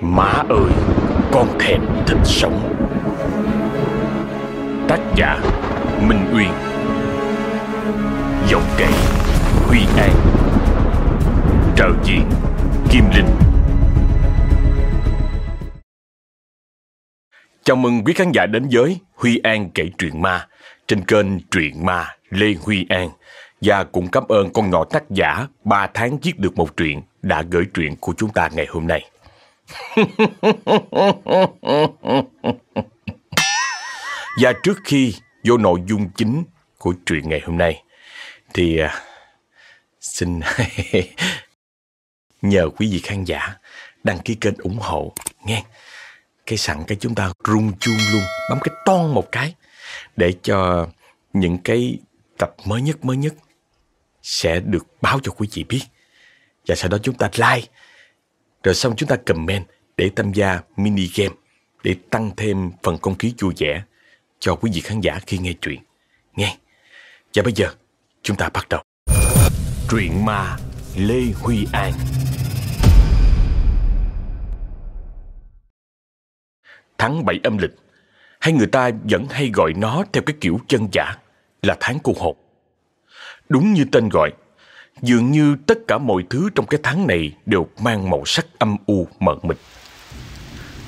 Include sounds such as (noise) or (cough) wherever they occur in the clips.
Má ơi, Con thèm thịt sống. Tác giả Minh Uyên. Giọng kể Huy An. Trợ diện Kim Linh. Chào mừng quý khán giả đến với Huy An kể truyện ma trên kênh Truyện Ma Lê Huy An. Và cũng cảm ơn con ngọ tác giả 3 tháng viết được một truyện đã gửi truyện của chúng ta ngày hôm nay và trước khi vô nội dung chính của truyện ngày hôm nay, thì à, xin (laughs) nhờ quý vị khán giả đăng ký kênh ủng hộ nghe cái sẵn cái chúng ta rung chuông luôn, bấm cái ton một cái để cho những cái tập mới nhất mới nhất sẽ được báo cho quý vị biết. Và sau đó chúng ta like rồi xong chúng ta comment để tham gia mini game để tăng thêm phần không khí vui vẻ cho quý vị khán giả khi nghe truyện. Nghe. Và bây giờ chúng ta bắt đầu. Truyện ma Lê Huy An. Tháng 7 âm lịch hay người ta vẫn hay gọi nó theo cái kiểu chân giả là tháng cô hồn. Đúng như tên gọi, dường như tất cả mọi thứ trong cái tháng này đều mang màu sắc âm u mờ mịt.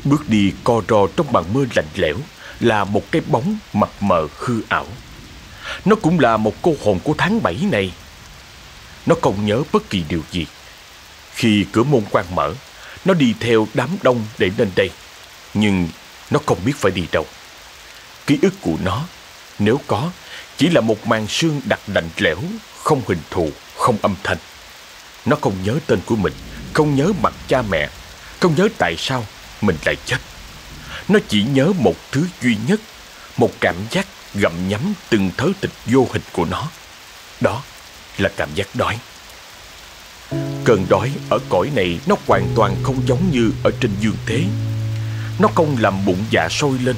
Bước đi co ro trong màn mưa lạnh lẽo là một cái bóng mập mờ hư ảo. Nó cũng là một cô hồn của tháng 7 này. Nó không nhớ bất kỳ điều gì. Khi cửa môn quan mở, nó đi theo đám đông để lên đây. Nhưng nó không biết phải đi đâu. Ký ức của nó, nếu có, chỉ là một màn sương đặc lạnh lẽo, không hình thù, không âm thanh. Nó không nhớ tên của mình, không nhớ mặt cha mẹ, không nhớ tại sao mình lại chết. Nó chỉ nhớ một thứ duy nhất, một cảm giác gặm nhấm từng thớ thịt vô hình của nó. Đó là cảm giác đói. Cơn đói ở cõi này nó hoàn toàn không giống như ở trên dương thế. Nó không làm bụng dạ sôi lên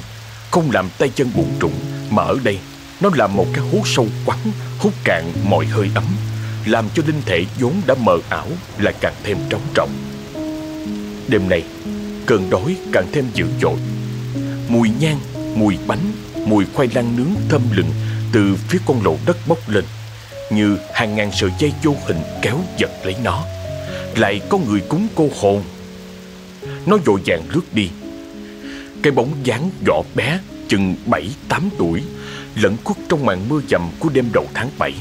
không làm tay chân buồn trũng Mà ở đây Nó làm một cái hố sâu quắn Hút cạn mọi hơi ấm làm cho linh thể vốn đã mờ ảo Lại càng thêm trống trọng. Đêm nay Cơn đói càng thêm dữ dội. Mùi nhang, mùi bánh Mùi khoai lang nướng thơm lừng Từ phía con lộ đất bốc lên Như hàng ngàn sợi dây vô hình kéo giật lấy nó. Lại có người cúng cô hồn. Nó vội vàng lướt đi. Cái bóng dáng nhỏ bé chừng 7-8 tuổi lẫn khuất trong màn mưa dầm của đêm đầu tháng 7.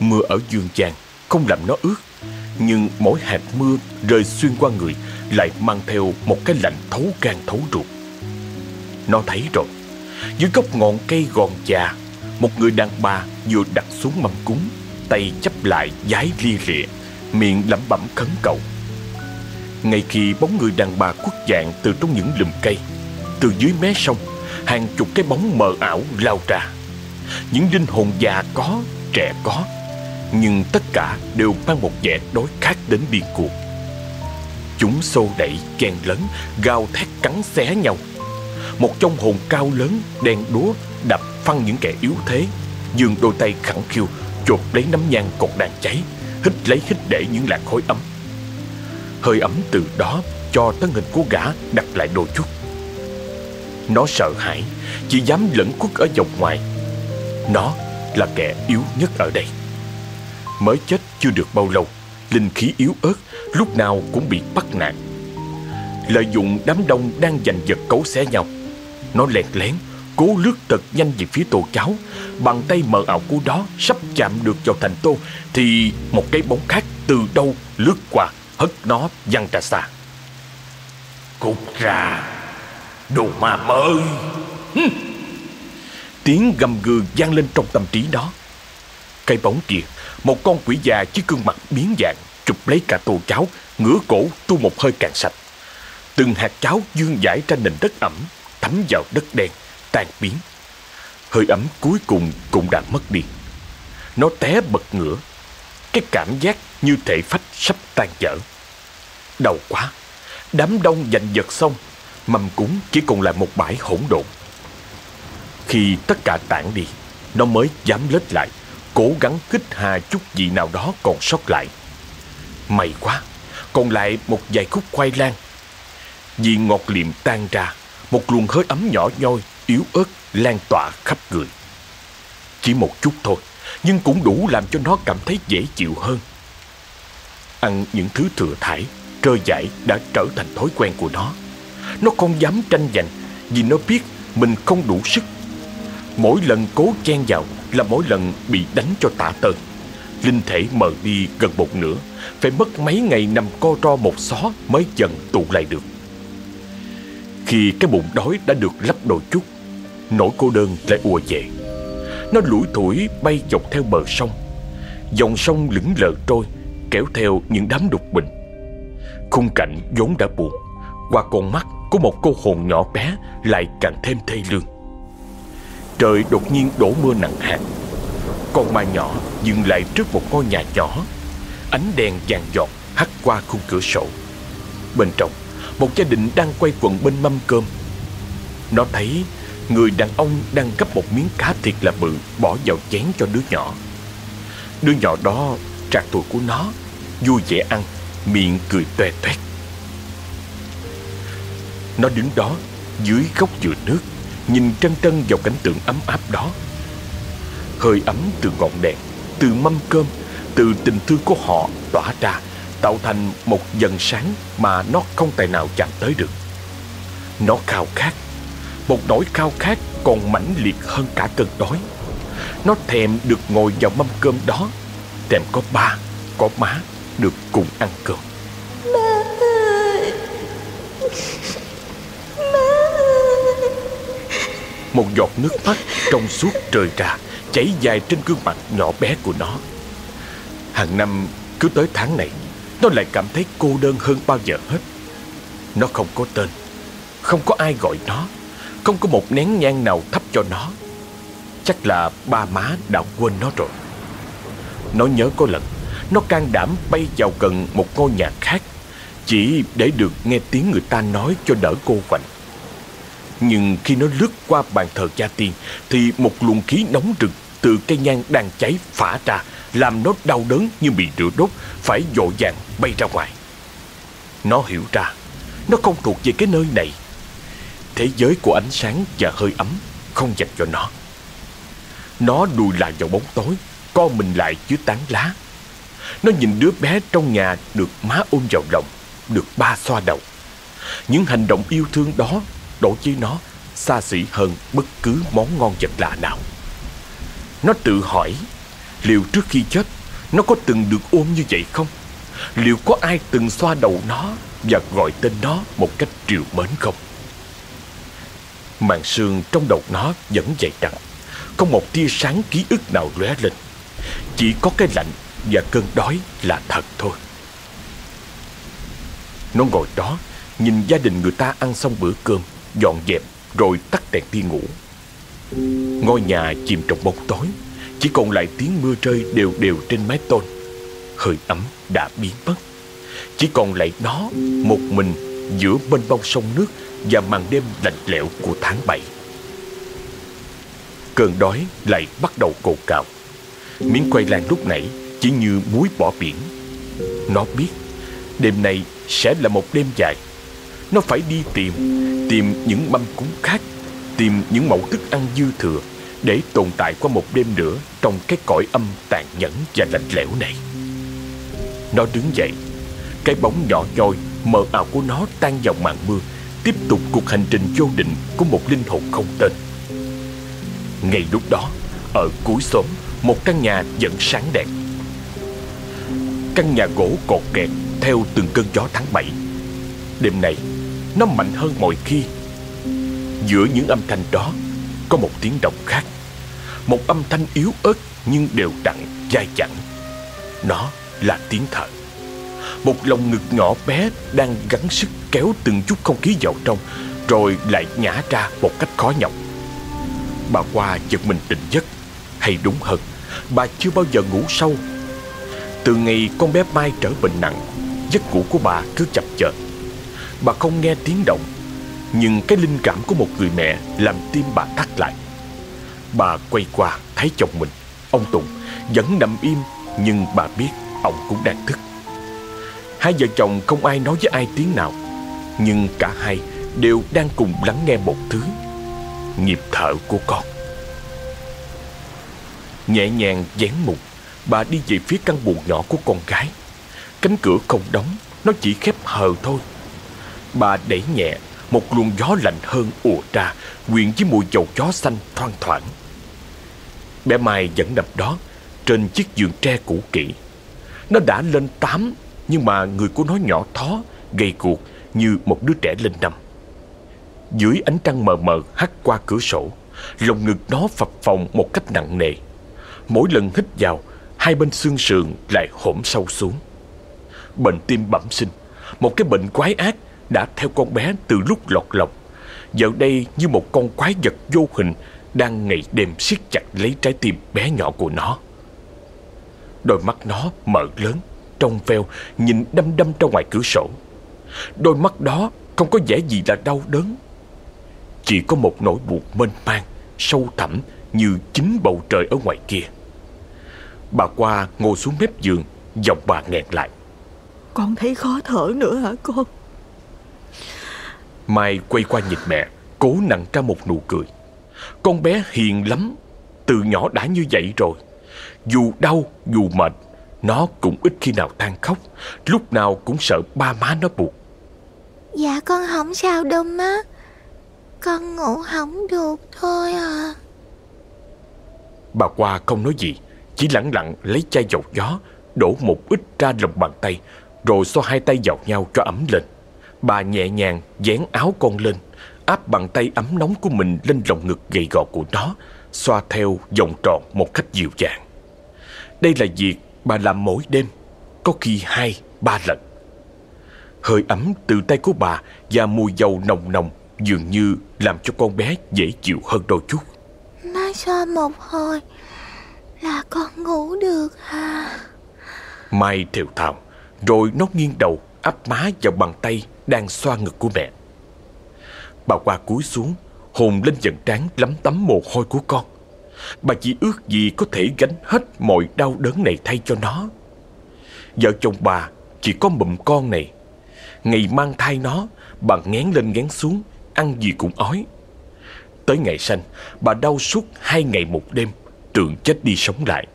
Mưa ở Dương Giang không làm nó ướt, nhưng mỗi hạt mưa rơi xuyên qua người lại mang theo một cái lạnh thấu gan thấu ruột. Nó thấy rồi, dưới gốc ngọn cây gòn già, một người đàn bà vừa đặt xuống mâm cúng, tay chấp lại giái lia lịa, miệng lẩm bẩm khấn cầu. Ngay khi bóng người đàn bà khuất dạng từ trong những lùm cây Từ dưới mé sông Hàng chục cái bóng mờ ảo lao ra Những linh hồn già có, trẻ có nhưng tất cả đều mang một vẻ đối khác đến điên cuồng. Chúng xô đẩy, chen lấn, gào thét cắn xé nhau. Một trong hồn cao lớn, đen đúa Đập phăng những kẻ yếu thế. Dường đôi tay khẳng khiu Chộp lấy nắm nhang cột đàn cháy Hít lấy hít để những làn khói ấm. Hơi ấm từ đó cho thân hình của gã đặt lại đôi chút. Nó sợ hãi Chỉ dám lẫn quất ở vòng ngoài. Nó là kẻ yếu nhất ở đây. Mới chết chưa được bao lâu. Linh khí yếu ớt Lúc nào cũng bị bắt nạt. Lợi dụng đám đông đang giành giật cấu xé nhau Nó lẹt lén Cố lướt thật nhanh về phía tô cháo Bàn tay mờ ảo của đó Sắp chạm được vào thành tô Thì một cái bóng khác từ đâu lướt qua hất nó văng ra xa. Cút ra đồ ma ơi! Tiếng gầm gừ vang lên trong tâm trí đó. Cây bóng kia một con quỷ già với gương mặt biến dạng chụp lấy cả tô cháo ngửa cổ tu một hơi cạn sạch. Từng hạt cháo dương dãi trên nền đất ẩm thấm vào đất đen tan biến. Hơi ấm cuối cùng cũng đã mất đi. Nó té bật ngửa. Cái cảm giác như thể phách sắp tan vỡ. Đau quá, đám đông giành giật xong, mầm cúng chỉ còn lại một bãi hỗn độn. Khi tất cả tản đi, nó mới dám lết lại, cố gắng kích hà chút gì nào đó còn sót lại. May quá, Còn lại một vài khúc khoai lang. Vì ngọt liệm tan ra Một luồng hơi ấm nhỏ nhoi Yếu ớt lan tỏa khắp người. Chỉ một chút thôi Nhưng cũng đủ làm cho nó cảm thấy dễ chịu hơn. Ăn những thứ thừa thải Trơ dại đã trở thành thói quen của nó. Nó không dám tranh giành Vì nó biết mình không đủ sức. Mỗi lần cố chen vào là mỗi lần bị đánh cho tả tơi Linh thể mờ đi gần một nửa, Phải mất mấy ngày nằm co ro một xó Mới dần tụ lại được. Khi cái bụng đói đã được lấp đôi chút, Nỗi cô đơn lại ùa về. Nó lủi thủi bay dọc theo bờ sông. Dòng sông lững lờ trôi, Kéo theo những đám đục bình. Khung cảnh vốn đã buồn, Qua con mắt của một cô hồn nhỏ bé Lại càng thêm thê lương. Trời đột nhiên đổ mưa nặng hạt. Con ma nhỏ dừng lại trước một ngôi nhà nhỏ Ánh đèn vàng giọt hắt qua khung cửa sổ. Bên trong, Một gia đình đang quay quần bên mâm cơm. Nó thấy Người đàn ông đang gấp một miếng cá thiệt là bự Bỏ vào chén cho đứa nhỏ. Đứa nhỏ đó trạc tuổi của nó, Vui vẻ ăn, Miệng cười toe toét. Nó đứng đó Dưới góc dừa nước. Nhìn trân trân vào cảnh tượng ấm áp đó. Hơi ấm từ ngọn đèn Từ mâm cơm Từ tình thương của họ tỏa ra Tạo thành một dần sáng Mà nó không tài nào chạm tới được. Nó khao khát Một nỗi khao khát còn mãnh liệt hơn cả cơn đói. Nó thèm được ngồi vào mâm cơm đó Thèm có ba, có má Được cùng ăn cơm Má ơi Má ơi một giọt nước mắt trong suốt rơi ra Chảy dài trên gương mặt nhỏ bé của nó. Hàng năm cứ tới tháng này, Nó lại cảm thấy cô đơn hơn bao giờ hết. Nó không có tên, Không có ai gọi nó, Không có một nén nhang nào thắp cho nó. Chắc là ba má đã quên nó rồi. Nó nhớ có lần, Nó can đảm bay vào gần một ngôi nhà khác, Chỉ để được nghe tiếng người ta nói cho đỡ cô quạnh. Nhưng khi nó lướt qua bàn thờ gia tiên, Thì một luồng khí nóng rực từ cây nhang đang cháy phả ra, Làm nó đau đớn như bị rửa đốt, Phải dội vàng bay ra ngoài. Nó hiểu ra, Nó không thuộc về cái nơi này. Thế giới của ánh sáng và hơi ấm Không dành cho nó. Nó đùi lại vào bóng tối, Co mình lại dưới tán lá. Nó nhìn đứa bé trong nhà Được má ôm vào lòng, Được ba xoa đầu. Những hành động yêu thương đó Đối với nó, xa xỉ hơn bất cứ món ngon vật lạ nào. Nó tự hỏi, Liệu trước khi chết, Nó có từng được ôm như vậy không? Liệu có ai từng xoa đầu nó Và gọi tên nó một cách triều mến không? Màn sương trong đầu nó vẫn dày đặc. Không một tia sáng ký ức nào lóe lên. Chỉ có cái lạnh và cơn đói là thật thôi. Nó ngồi đó, Nhìn gia đình người ta ăn xong bữa cơm. Dọn dẹp rồi tắt đèn đi ngủ. Ngôi nhà chìm trong bóng tối, Chỉ còn lại tiếng mưa rơi đều đều trên mái tôn. Hơi ấm đã biến mất. Chỉ còn lại nó, một mình, giữa bên bông sông nước Và màn đêm lạnh lẽo của tháng 7 Cơn đói lại bắt đầu cồn cào. Miếng quay lang lúc nãy chỉ như muối bỏ biển. Nó biết đêm này sẽ là một đêm dài. Nó phải đi tìm Tìm những mâm cúng khác, Tìm những mẫu thức ăn dư thừa Để tồn tại qua một đêm nữa Trong cái cõi âm tàn nhẫn và lạnh lẽo này. Nó đứng dậy, Cái bóng nhỏ nhoi, Mờ ảo của nó tan vào màn mưa, Tiếp tục cuộc hành trình vô định Của một linh hồn không tên. Ngay lúc đó, Ở cuối xóm, Một căn nhà vẫn sáng đèn. Căn nhà gỗ cột kẹt Theo từng cơn gió tháng 7 Đêm này nó mạnh hơn mọi khi. Giữa những âm thanh đó Có một tiếng động khác. Một âm thanh yếu ớt Nhưng đều đặn, dai dẳng. Nó là tiếng thở. Một lòng ngực nhỏ bé Đang gắng sức kéo từng chút không khí vào trong Rồi lại nhả ra một cách khó nhọc. Bà qua giật mình tỉnh giấc. Hay đúng hơn Bà chưa bao giờ ngủ sâu. Từ ngày con bé Mai trở bệnh nặng Giấc ngủ của bà cứ chập chờn. Bà không nghe tiếng động, Nhưng cái linh cảm của một người mẹ Làm tim bà thắt lại. Bà quay qua thấy chồng mình, Ông Tùng vẫn nằm im, Nhưng bà biết ông cũng đang thức. Hai vợ chồng không ai nói với ai tiếng nào, Nhưng cả hai đều đang cùng lắng nghe một thứ, Nhịp thở của con. Nhẹ nhàng dán mục, Bà đi về phía căn buồng nhỏ của con gái. Cánh cửa không đóng, Nó chỉ khép hờ thôi. Bà đẩy nhẹ, Một luồng gió lạnh hơn ùa ra, Quyện với mùi dầu gió xanh thoang thoảng. Bé Mai vẫn nằm đó, Trên chiếc giường tre cũ kỹ. Nó đã lên tám, Nhưng mà người của nó nhỏ thó, Gầy cuộc như một đứa trẻ lên năm. Dưới ánh trăng mờ mờ hắt qua cửa sổ, Lồng ngực nó phập phồng một cách nặng nề. Mỗi lần hít vào, Hai bên xương sườn lại hổm sâu xuống. Bệnh tim bẩm sinh, Một cái bệnh quái ác đã theo con bé từ lúc lọt lòng. Giờ đây như một con quái vật vô hình Đang ngày đêm siết chặt lấy trái tim bé nhỏ của nó. Đôi mắt nó mở lớn, Trong veo, Nhìn đăm đăm ra ngoài cửa sổ. Đôi mắt đó không có vẻ gì là đau đớn. Chỉ có một nỗi buồn mênh mang, Sâu thẳm như chính bầu trời ở ngoài kia. Bà qua ngồi xuống mép giường, Giọng bà nghẹn lại. Con thấy khó thở nữa hả con Mai quay qua nhìn mẹ Cố nặng ra một nụ cười. Con bé hiền lắm Từ nhỏ đã như vậy rồi. Dù đau dù mệt Nó cũng ít khi nào than khóc Lúc nào cũng sợ ba má nó buộc Dạ con không sao đâu má. Con ngủ không được thôi à. Bà qua không nói gì Chỉ lặng lặng lấy chai dầu gió Đổ một ít ra lòng bàn tay Rồi xoa hai tay vào nhau cho ấm lên Bà nhẹ nhàng dán áo con lên Áp bàn tay ấm nóng của mình lên lòng ngực gầy gò của nó Xoa theo vòng tròn một cách dịu dàng. Đây là việc bà làm mỗi đêm Có khi hai, ba lần. Hơi ấm từ tay của bà Và mùi dầu nồng nồng Dường như làm cho con bé dễ chịu hơn đôi chút. Má xoa một hồi Là con ngủ được à? Mai thều thào Rồi nó nghiêng đầu áp má vào bàn tay đang xoa ngực của mẹ. Bà qua cúi xuống, hồn lên dần trán lấm tấm mồ hôi của con. Bà chỉ ước gì có thể gánh hết mọi đau đớn này thay cho nó. Vợ chồng bà chỉ có mụm con này. Ngày mang thai nó, bà ngén lên ngén xuống, ăn gì cũng ói. Tới ngày sanh, bà đau suốt hai ngày một đêm, tưởng chết đi sống lại.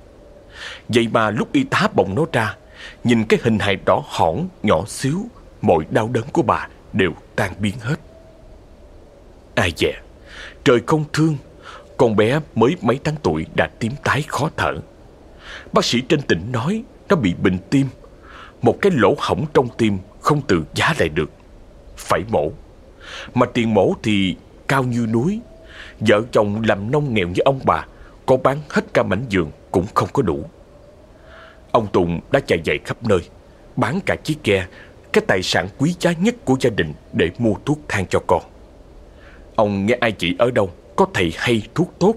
Vậy mà lúc y tá bồng nó ra, nhìn cái hình hài đỏ hỏn, nhỏ xíu, mọi đau đớn của bà đều tan biến hết. Ai dè, trời không thương, con bé mới mấy tháng tuổi đã tím tái khó thở. Bác sĩ trên tỉnh nói nó bị bệnh tim, một cái lỗ hổng trong tim không tự giá lại được, phải mổ. Mà tiền mổ thì cao như núi, vợ chồng làm nông nghèo như ông bà, có bán hết cả mảnh giường cũng không có đủ. Ông Tùng đã chạy dậy khắp nơi, bán cả chiếc ghe cái tài sản quý giá nhất của gia đình để mua thuốc thang cho con. Ông nghe ai chỉ ở đâu có thầy hay thuốc tốt,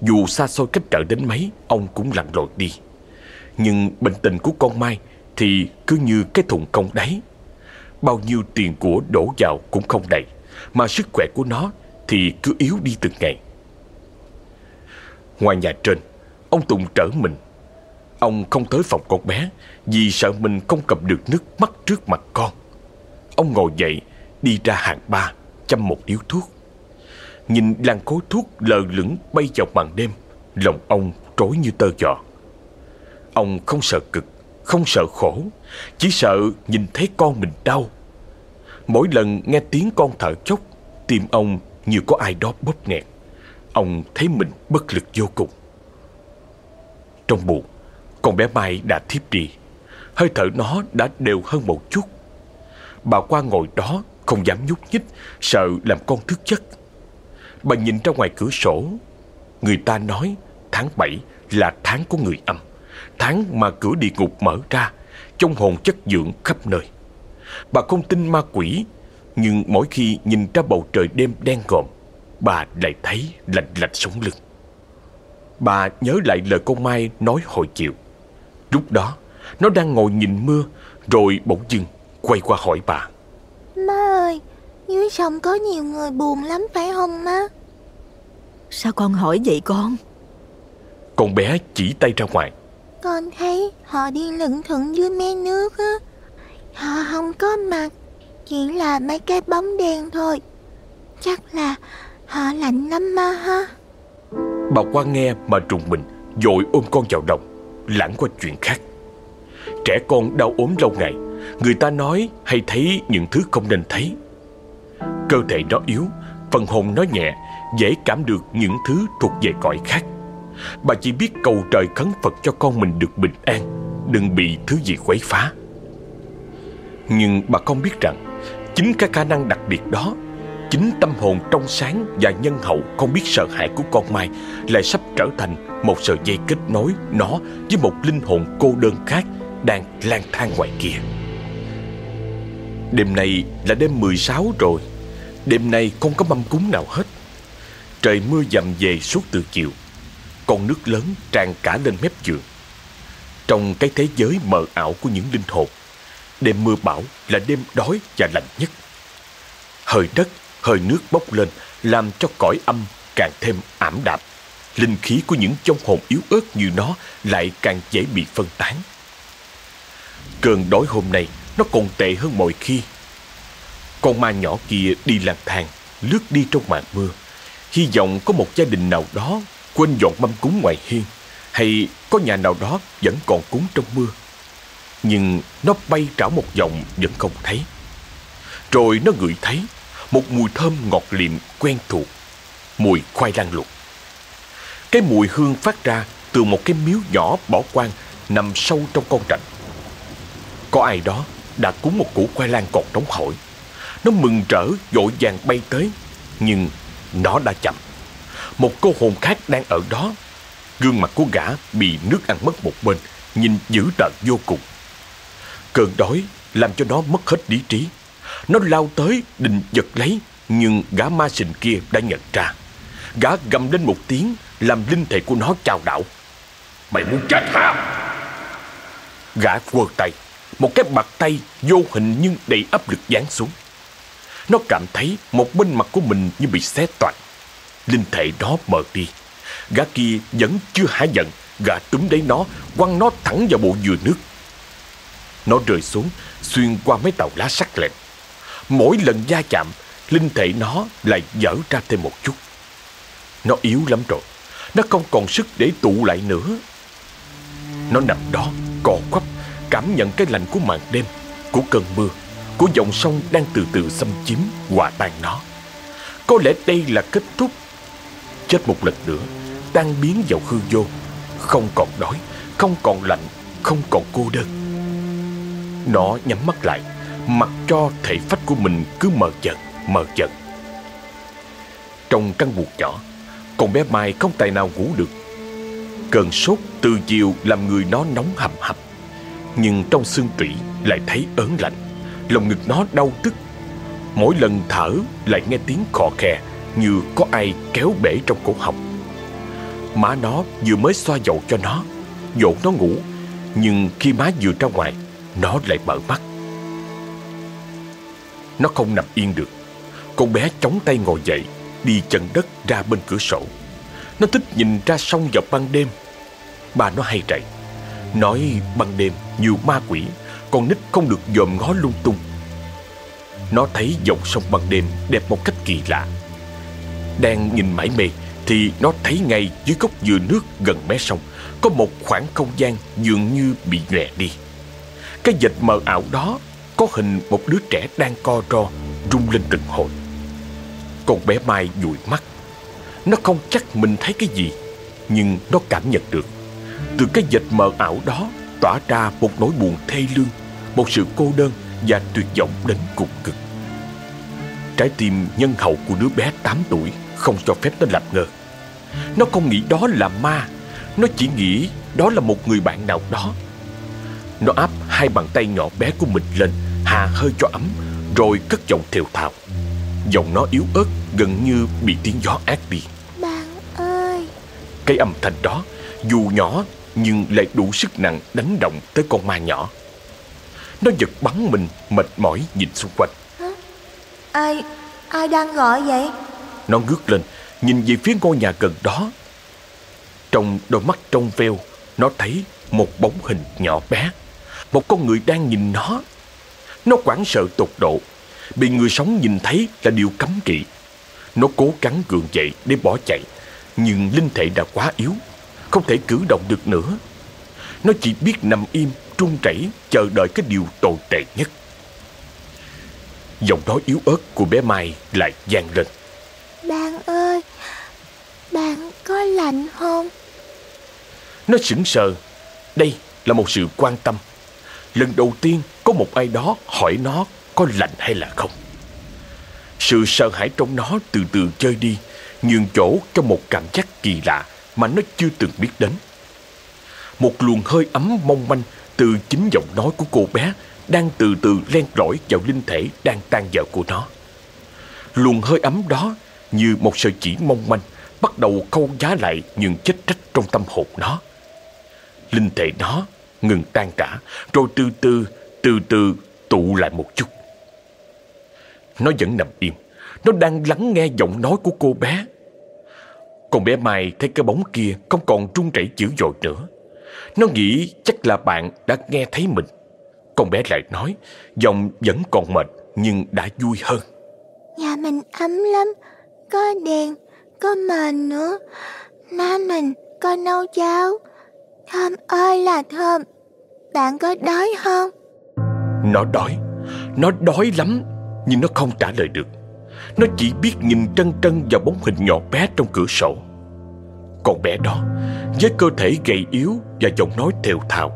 dù xa xôi cách trở đến mấy, ông cũng lặn lội đi. Nhưng bệnh tình của con Mai thì cứ như cái thùng không đáy. Bao nhiêu tiền của đổ vào cũng không đầy, mà sức khỏe của nó thì cứ yếu đi từng ngày. Ngoài nhà trên, ông Tùng trở mình. Ông không tới phòng con bé, vì sợ mình không cầm được nước mắt trước mặt con. Ông ngồi dậy, Đi ra hàng ba, Chăm một điếu thuốc. Nhìn làn khối thuốc lờ lửng bay vào màn đêm, Lòng ông trối như tơ giò. Ông không sợ cực, Không sợ khổ, Chỉ sợ nhìn thấy con mình đau. Mỗi lần nghe tiếng con thở chốc, Tim ông như có ai đó bóp nghẹt. Ông thấy mình bất lực vô cùng. Trong buồn con bé Mai đã thiếp đi. Hơi thở nó đã đều hơn một chút. Bà qua ngồi đó, Không dám nhúc nhích, Sợ làm con thức giấc. Bà nhìn ra ngoài cửa sổ. Người ta nói tháng 7 là tháng của người âm, Tháng mà cửa địa ngục mở ra, Trong hồn chất dưỡng khắp nơi. Bà không tin ma quỷ, Nhưng mỗi khi nhìn ra bầu trời đêm đen ngòm, Bà lại thấy lạnh lạnh sống lưng. Bà nhớ lại lời con Mai nói hồi chiều. Lúc đó nó đang ngồi nhìn mưa Rồi bỗng dưng quay qua hỏi bà. Má ơi Dưới sông có nhiều người buồn lắm phải không má? Sao con hỏi vậy con? Con bé chỉ tay ra ngoài. Con thấy họ đi lững thững dưới mé nước á. Họ không có mặt Chỉ là mấy cái bóng đen thôi. Chắc là họ lạnh lắm mà ha. Bà qua nghe mà trùng mình Rồi ôm con vào lòng Lãng qua chuyện khác. Trẻ con đau ốm lâu ngày, Người ta nói hay thấy những thứ không nên thấy. Cơ thể nó yếu, Phần hồn nó nhẹ, Dễ cảm được những thứ thuộc về cõi khác. Bà chỉ biết cầu trời khấn Phật cho con mình được bình an, Đừng bị thứ gì quấy phá. Nhưng bà không biết rằng Chính cái khả năng đặc biệt đó Chính tâm hồn trong sáng và nhân hậu không biết sợ hãi của con Mai lại sắp trở thành một sợi dây kết nối nó với một linh hồn cô đơn khác đang lang thang ngoài kia. Đêm nay là đêm 16 rồi. Đêm nay không có mâm cúng nào hết. Trời mưa dầm về suốt từ chiều. Con nước lớn tràn cả lên mép giường. Trong cái thế giới mờ ảo của những linh hồn, đêm mưa bão là đêm đói và lạnh nhất. Hơi đất hơi nước bốc lên làm cho cõi âm càng thêm ảm đạm. Linh khí của những trong hồn yếu ớt như nó lại càng dễ bị phân tán. Cơn đói hôm nay nó còn tệ hơn mọi khi. Con ma nhỏ kia đi lang thang, lướt đi trong màn mưa. Hy vọng có một gia đình nào đó quên dọn mâm cúng ngoài hiên hay có nhà nào đó vẫn còn cúng trong mưa. Nhưng nó bay trảo một vòng vẫn không thấy. Rồi nó ngửi thấy một mùi thơm ngọt liệm quen thuộc, mùi khoai lang luộc. Cái mùi hương phát ra từ một cái miếu nhỏ bỏ quang nằm sâu trong con rạch. Có ai đó đã cúng một củ khoai lang còn nóng hổi. Nó mừng rỡ vội vàng bay tới, nhưng nó đã chậm. Một cô hồn khác đang ở đó. Gương mặt của gã bị nước ăn mất một bên, nhìn dữ tợn vô cùng. Cơn đói làm cho nó mất hết lý trí. Nó lao tới định giật lấy Nhưng gã ma sình kia đã nhận ra. Gã gầm lên một tiếng Làm linh thể của nó trao đảo. Mày muốn chết hả? Gã quơ tay Một cái bạc tay vô hình nhưng đầy áp lực giáng xuống. Nó cảm thấy một bên mặt của mình như bị xé toạc. Linh thể đó mờ đi. Gã kia vẫn chưa hả giận Gã túm lấy nó Quăng nó thẳng vào bộ dừa nước. Nó rơi xuống Xuyên qua mấy tàu lá sắc lẹm Mỗi lần va chạm, Linh thể nó lại dở ra thêm một chút. Nó yếu lắm rồi. Nó không còn sức để tụ lại nữa. Nó nằm đó, cò quắp, Cảm nhận cái lạnh của màn đêm, Của cơn mưa, Của dòng sông đang từ từ xâm chiếm, Hòa tan nó. Có lẽ đây là kết thúc. Chết một lần nữa, Tan biến vào hư vô. Không còn đói, Không còn lạnh, Không còn cô đơn. Nó nhắm mắt lại. Mặc cho thể phách của mình cứ mờ dần, mờ dần. Trong căn buồng nhỏ Con bé Mai không tài nào ngủ được. Cơn sốt từ chiều làm người nó nóng hầm hập Nhưng trong xương tủy lại thấy ớn lạnh Lòng ngực nó đau tức Mỗi lần thở lại nghe tiếng khò khè Như có ai kéo bể trong cổ họng. Má nó vừa mới xoa dầu cho nó Dỗ nó ngủ Nhưng khi má vừa ra ngoài Nó lại mở mắt nó không nằm yên được. Con bé chống tay ngồi dậy, Đi chân đất ra bên cửa sổ. Nó thích nhìn ra sông vào ban đêm. Bà nó hay rậy Nói ban đêm nhiều ma quỷ, Con nít không được dòm ngó lung tung. Nó thấy dòng sông ban đêm đẹp một cách kỳ lạ. Đang nhìn mãi mê Thì nó thấy ngay dưới gốc dừa nước gần mé sông, Có một khoảng không gian dường như bị nhòe đi. Cái dịch mờ ảo đó có hình một đứa trẻ đang co ro, Rung lên từng hồi. Con bé Mai dụi mắt. Nó không chắc mình thấy cái gì, Nhưng nó cảm nhận được. Từ cái dịch mờ ảo đó, Tỏa ra một nỗi buồn thê lương, Một sự cô đơn và tuyệt vọng đến cùng cực. Trái tim nhân hậu của đứa bé 8 tuổi Không cho phép nó làm ngơ. Nó không nghĩ đó là ma, Nó chỉ nghĩ đó là một người bạn nào đó. Nó áp hai bàn tay nhỏ bé của mình lên Hà hơi cho ấm Rồi cất giọng thều thào. Giọng nó yếu ớt gần như bị tiếng gió ác đi. Bạn ơi! Cái âm thanh đó Dù nhỏ nhưng lại đủ sức nặng đánh động tới con ma nhỏ. Nó giật bắn mình mệt mỏi nhìn xung quanh. Hả? Ai, ai đang gọi vậy? Nó ngước lên Nhìn về phía ngôi nhà gần đó. Trong đôi mắt trong veo Nó thấy một bóng hình nhỏ bé. Một con người đang nhìn nó Nó quảng sợ tột độ. Bị người sống nhìn thấy là điều cấm kỵ. Nó cố gắng gượng dậy để bỏ chạy Nhưng linh thể đã quá yếu Không thể cử động được nữa. Nó chỉ biết nằm im, trung chảy Chờ đợi cái điều tồi tệ nhất. Giọng nói yếu ớt của bé Mai lại vang lên. Bạn ơi Bạn có lạnh không? Nó sững sờ. Đây là một sự quan tâm. Lần đầu tiên có một ai đó hỏi nó có lạnh hay là không. Sự sợ hãi trong nó từ từ chơi đi Nhường chỗ cho một cảm giác kỳ lạ Mà nó chưa từng biết đến. Một luồng hơi ấm mong manh Từ chính giọng nói của cô bé Đang từ từ len lỏi vào linh thể Đang tan dở của nó. Luồng hơi ấm đó Như một sợi chỉ mong manh Bắt đầu câu giá lại những chết trách trong tâm hồn nó. Linh thể nó ngừng tan rã Rồi từ từ, từ từ tụ lại một chút. Nó vẫn nằm im. Nó đang lắng nghe giọng nói của cô bé. Còn bé Mai thấy cái bóng kia Không còn trung chảy dữ dội nữa. Nó nghĩ chắc là bạn đã nghe thấy mình. Con bé lại nói Giọng vẫn còn mệt Nhưng đã vui hơn. Nhà mình ấm lắm Có đèn, có mền nữa. Má mình có nấu cháo. Thơm ơi là thơm. Bạn có đói không? Nó đói. Nó đói lắm Nhưng nó không trả lời được. Nó chỉ biết nhìn trân trân vào bóng hình nhỏ bé trong cửa sổ. Con bé đó Với cơ thể gầy yếu Và giọng nói thều thào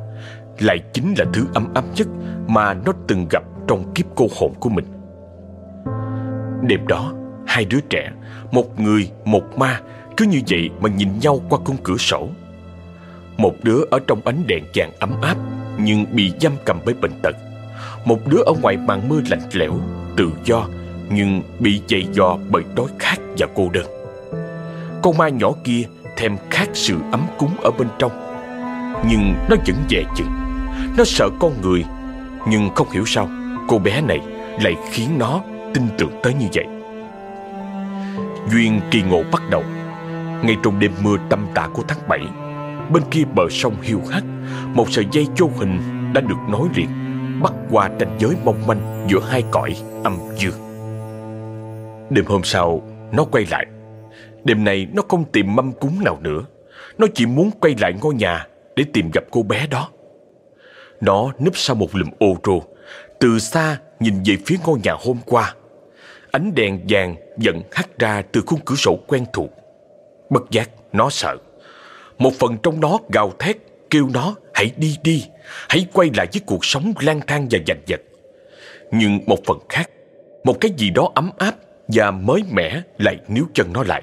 Lại chính là thứ ấm ấm nhất Mà nó từng gặp trong kiếp cô hồn của mình. Đêm đó Hai đứa trẻ Một người, một ma Cứ như vậy mà nhìn nhau qua khung cửa sổ. Một đứa ở trong ánh đèn vàng ấm áp Nhưng bị giam cầm bởi bệnh tật. Một đứa ở ngoài màn mưa lạnh lẽo, Tự do, Nhưng bị dày dò bởi đói khát và cô đơn. Con ma nhỏ kia Thèm khát sự ấm cúng ở bên trong, Nhưng nó vẫn dè chừng. Nó sợ con người, Nhưng không hiểu sao Cô bé này lại khiến nó tin tưởng tới như vậy. Duyên kỳ ngộ bắt đầu. Ngay trong đêm mưa tăm tã của tháng 7 Bên kia bờ sông hiu hắt Một sợi dây vô hình đã được nối liền. Bắt qua ranh giới mong manh Giữa hai cõi âm dương. Đêm hôm sau, Nó quay lại. Đêm này nó không tìm mâm cúng nào nữa. Nó chỉ muốn quay lại ngôi nhà Để tìm gặp cô bé đó. Nó núp sau một lùm ô rô. Từ xa nhìn về phía ngôi nhà hôm qua. Ánh đèn vàng dần hắt ra từ khung cửa sổ quen thuộc. Bất giác, nó sợ. Một phần trong nó gào thét Kêu nó, hãy đi đi Hãy quay lại với cuộc sống lang thang và giành giật Nhưng một phần khác Một cái gì đó ấm áp Và mới mẻ lại níu chân nó lại.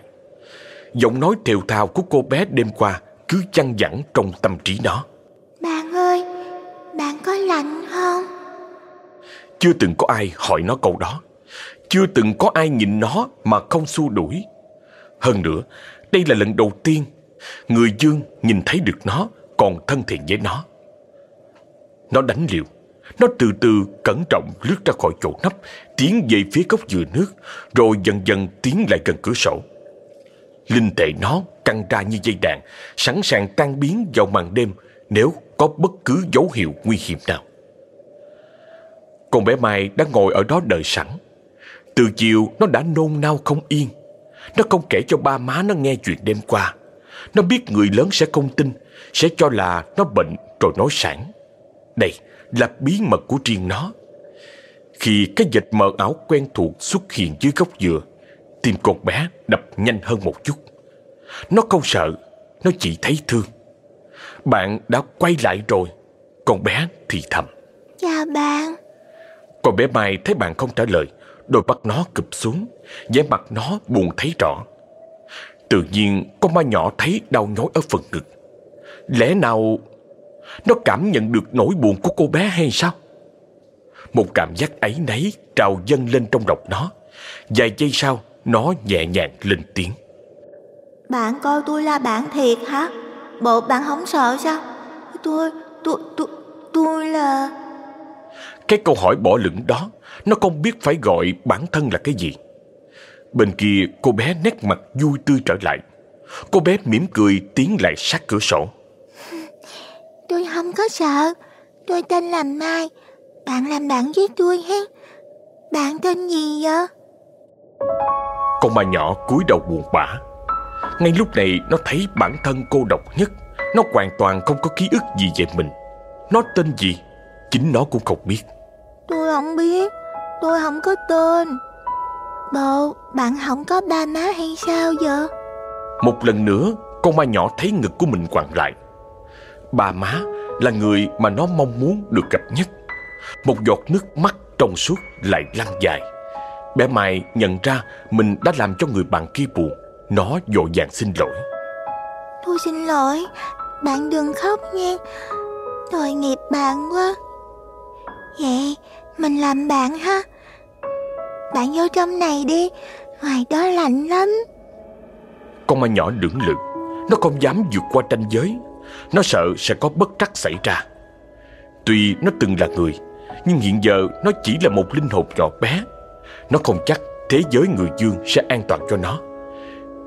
Giọng nói thều thào của cô bé đêm qua Cứ chăn dẳng trong tâm trí nó. Bạn ơi Bạn có lạnh không? Chưa từng có ai hỏi nó câu đó. Chưa từng có ai nhìn nó mà không xua đuổi. Hơn nữa Đây là lần đầu tiên Người Dương nhìn thấy được nó Còn thân thiện với nó nó đánh liều. Nó từ từ cẩn trọng lướt ra khỏi chỗ nắp, Tiến về phía góc dừa nước Rồi dần dần tiến lại gần cửa sổ. Linh tệ nó căng ra như dây đàn Sẵn sàng tan biến vào màn đêm Nếu có bất cứ dấu hiệu nguy hiểm nào. Con bé Mai đã ngồi ở đó đợi sẵn. Từ chiều nó đã nôn nao không yên. Nó không kể cho ba má nó nghe chuyện đêm qua. Nó biết người lớn sẽ không tin Sẽ cho là nó bệnh rồi nói sẵn. Đây là bí mật của riêng nó. Khi cái dịch mờ ảo quen thuộc xuất hiện dưới gốc dừa Tim con bé đập nhanh hơn một chút. Nó không sợ Nó chỉ thấy thương. Bạn đã quay lại rồi Con bé thì thầm. Chào bạn. Còn bé Mai thấy bạn không trả lời Đôi mắt nó cụp xuống vẻ mặt nó buồn thấy rõ. Tự nhiên con ma nhỏ thấy đau nhói ở phần ngực. Lẽ nào Nó cảm nhận được nỗi buồn của cô bé hay sao? Một cảm giác ấy nấy trào dâng lên trong lòng nó. Vài giây sau Nó nhẹ nhàng lên tiếng. Bạn coi tôi là bạn thiệt hả? Bộ bạn không sợ sao? Tôi, tôi, tôi, tôi là... Cái câu hỏi bỏ lửng đó Nó không biết phải gọi bản thân là cái gì. Bên kia cô bé nét mặt vui tươi trở lại. Cô bé mỉm cười tiến lại sát cửa sổ không có sợ? Tôi tên là Mai. Bạn làm bạn với tôi ha Bạn tên gì vậy? Con ma nhỏ cúi đầu buồn bã. Ngay lúc này nó thấy bản thân cô độc nhất. Nó hoàn toàn không có ký ức gì về mình. Nó tên gì? Chính nó cũng không biết. Tôi không biết. Tôi không có tên. Bộ bạn không có ba má hay sao vậy? Một lần nữa Con ma nhỏ thấy ngực của mình quặn lại. Ba má là người mà nó mong muốn được gặp nhất. Một giọt nước mắt trong suốt lại lăn dài. Bé Mai nhận ra mình đã làm cho người bạn kia buồn. Nó vội vàng xin lỗi. Tôi xin lỗi. Bạn đừng khóc nha. Tội nghiệp bạn quá. Vậy mình làm bạn ha. Bạn vô trong này đi. Ngoài đó lạnh lắm. Con ma nhỏ lưỡng lự. Nó không dám vượt qua ranh giới Nó sợ sẽ có bất trắc xảy ra. Tuy nó từng là người Nhưng hiện giờ nó chỉ là một linh hồn nhỏ bé. Nó không chắc thế giới người dương sẽ an toàn cho nó.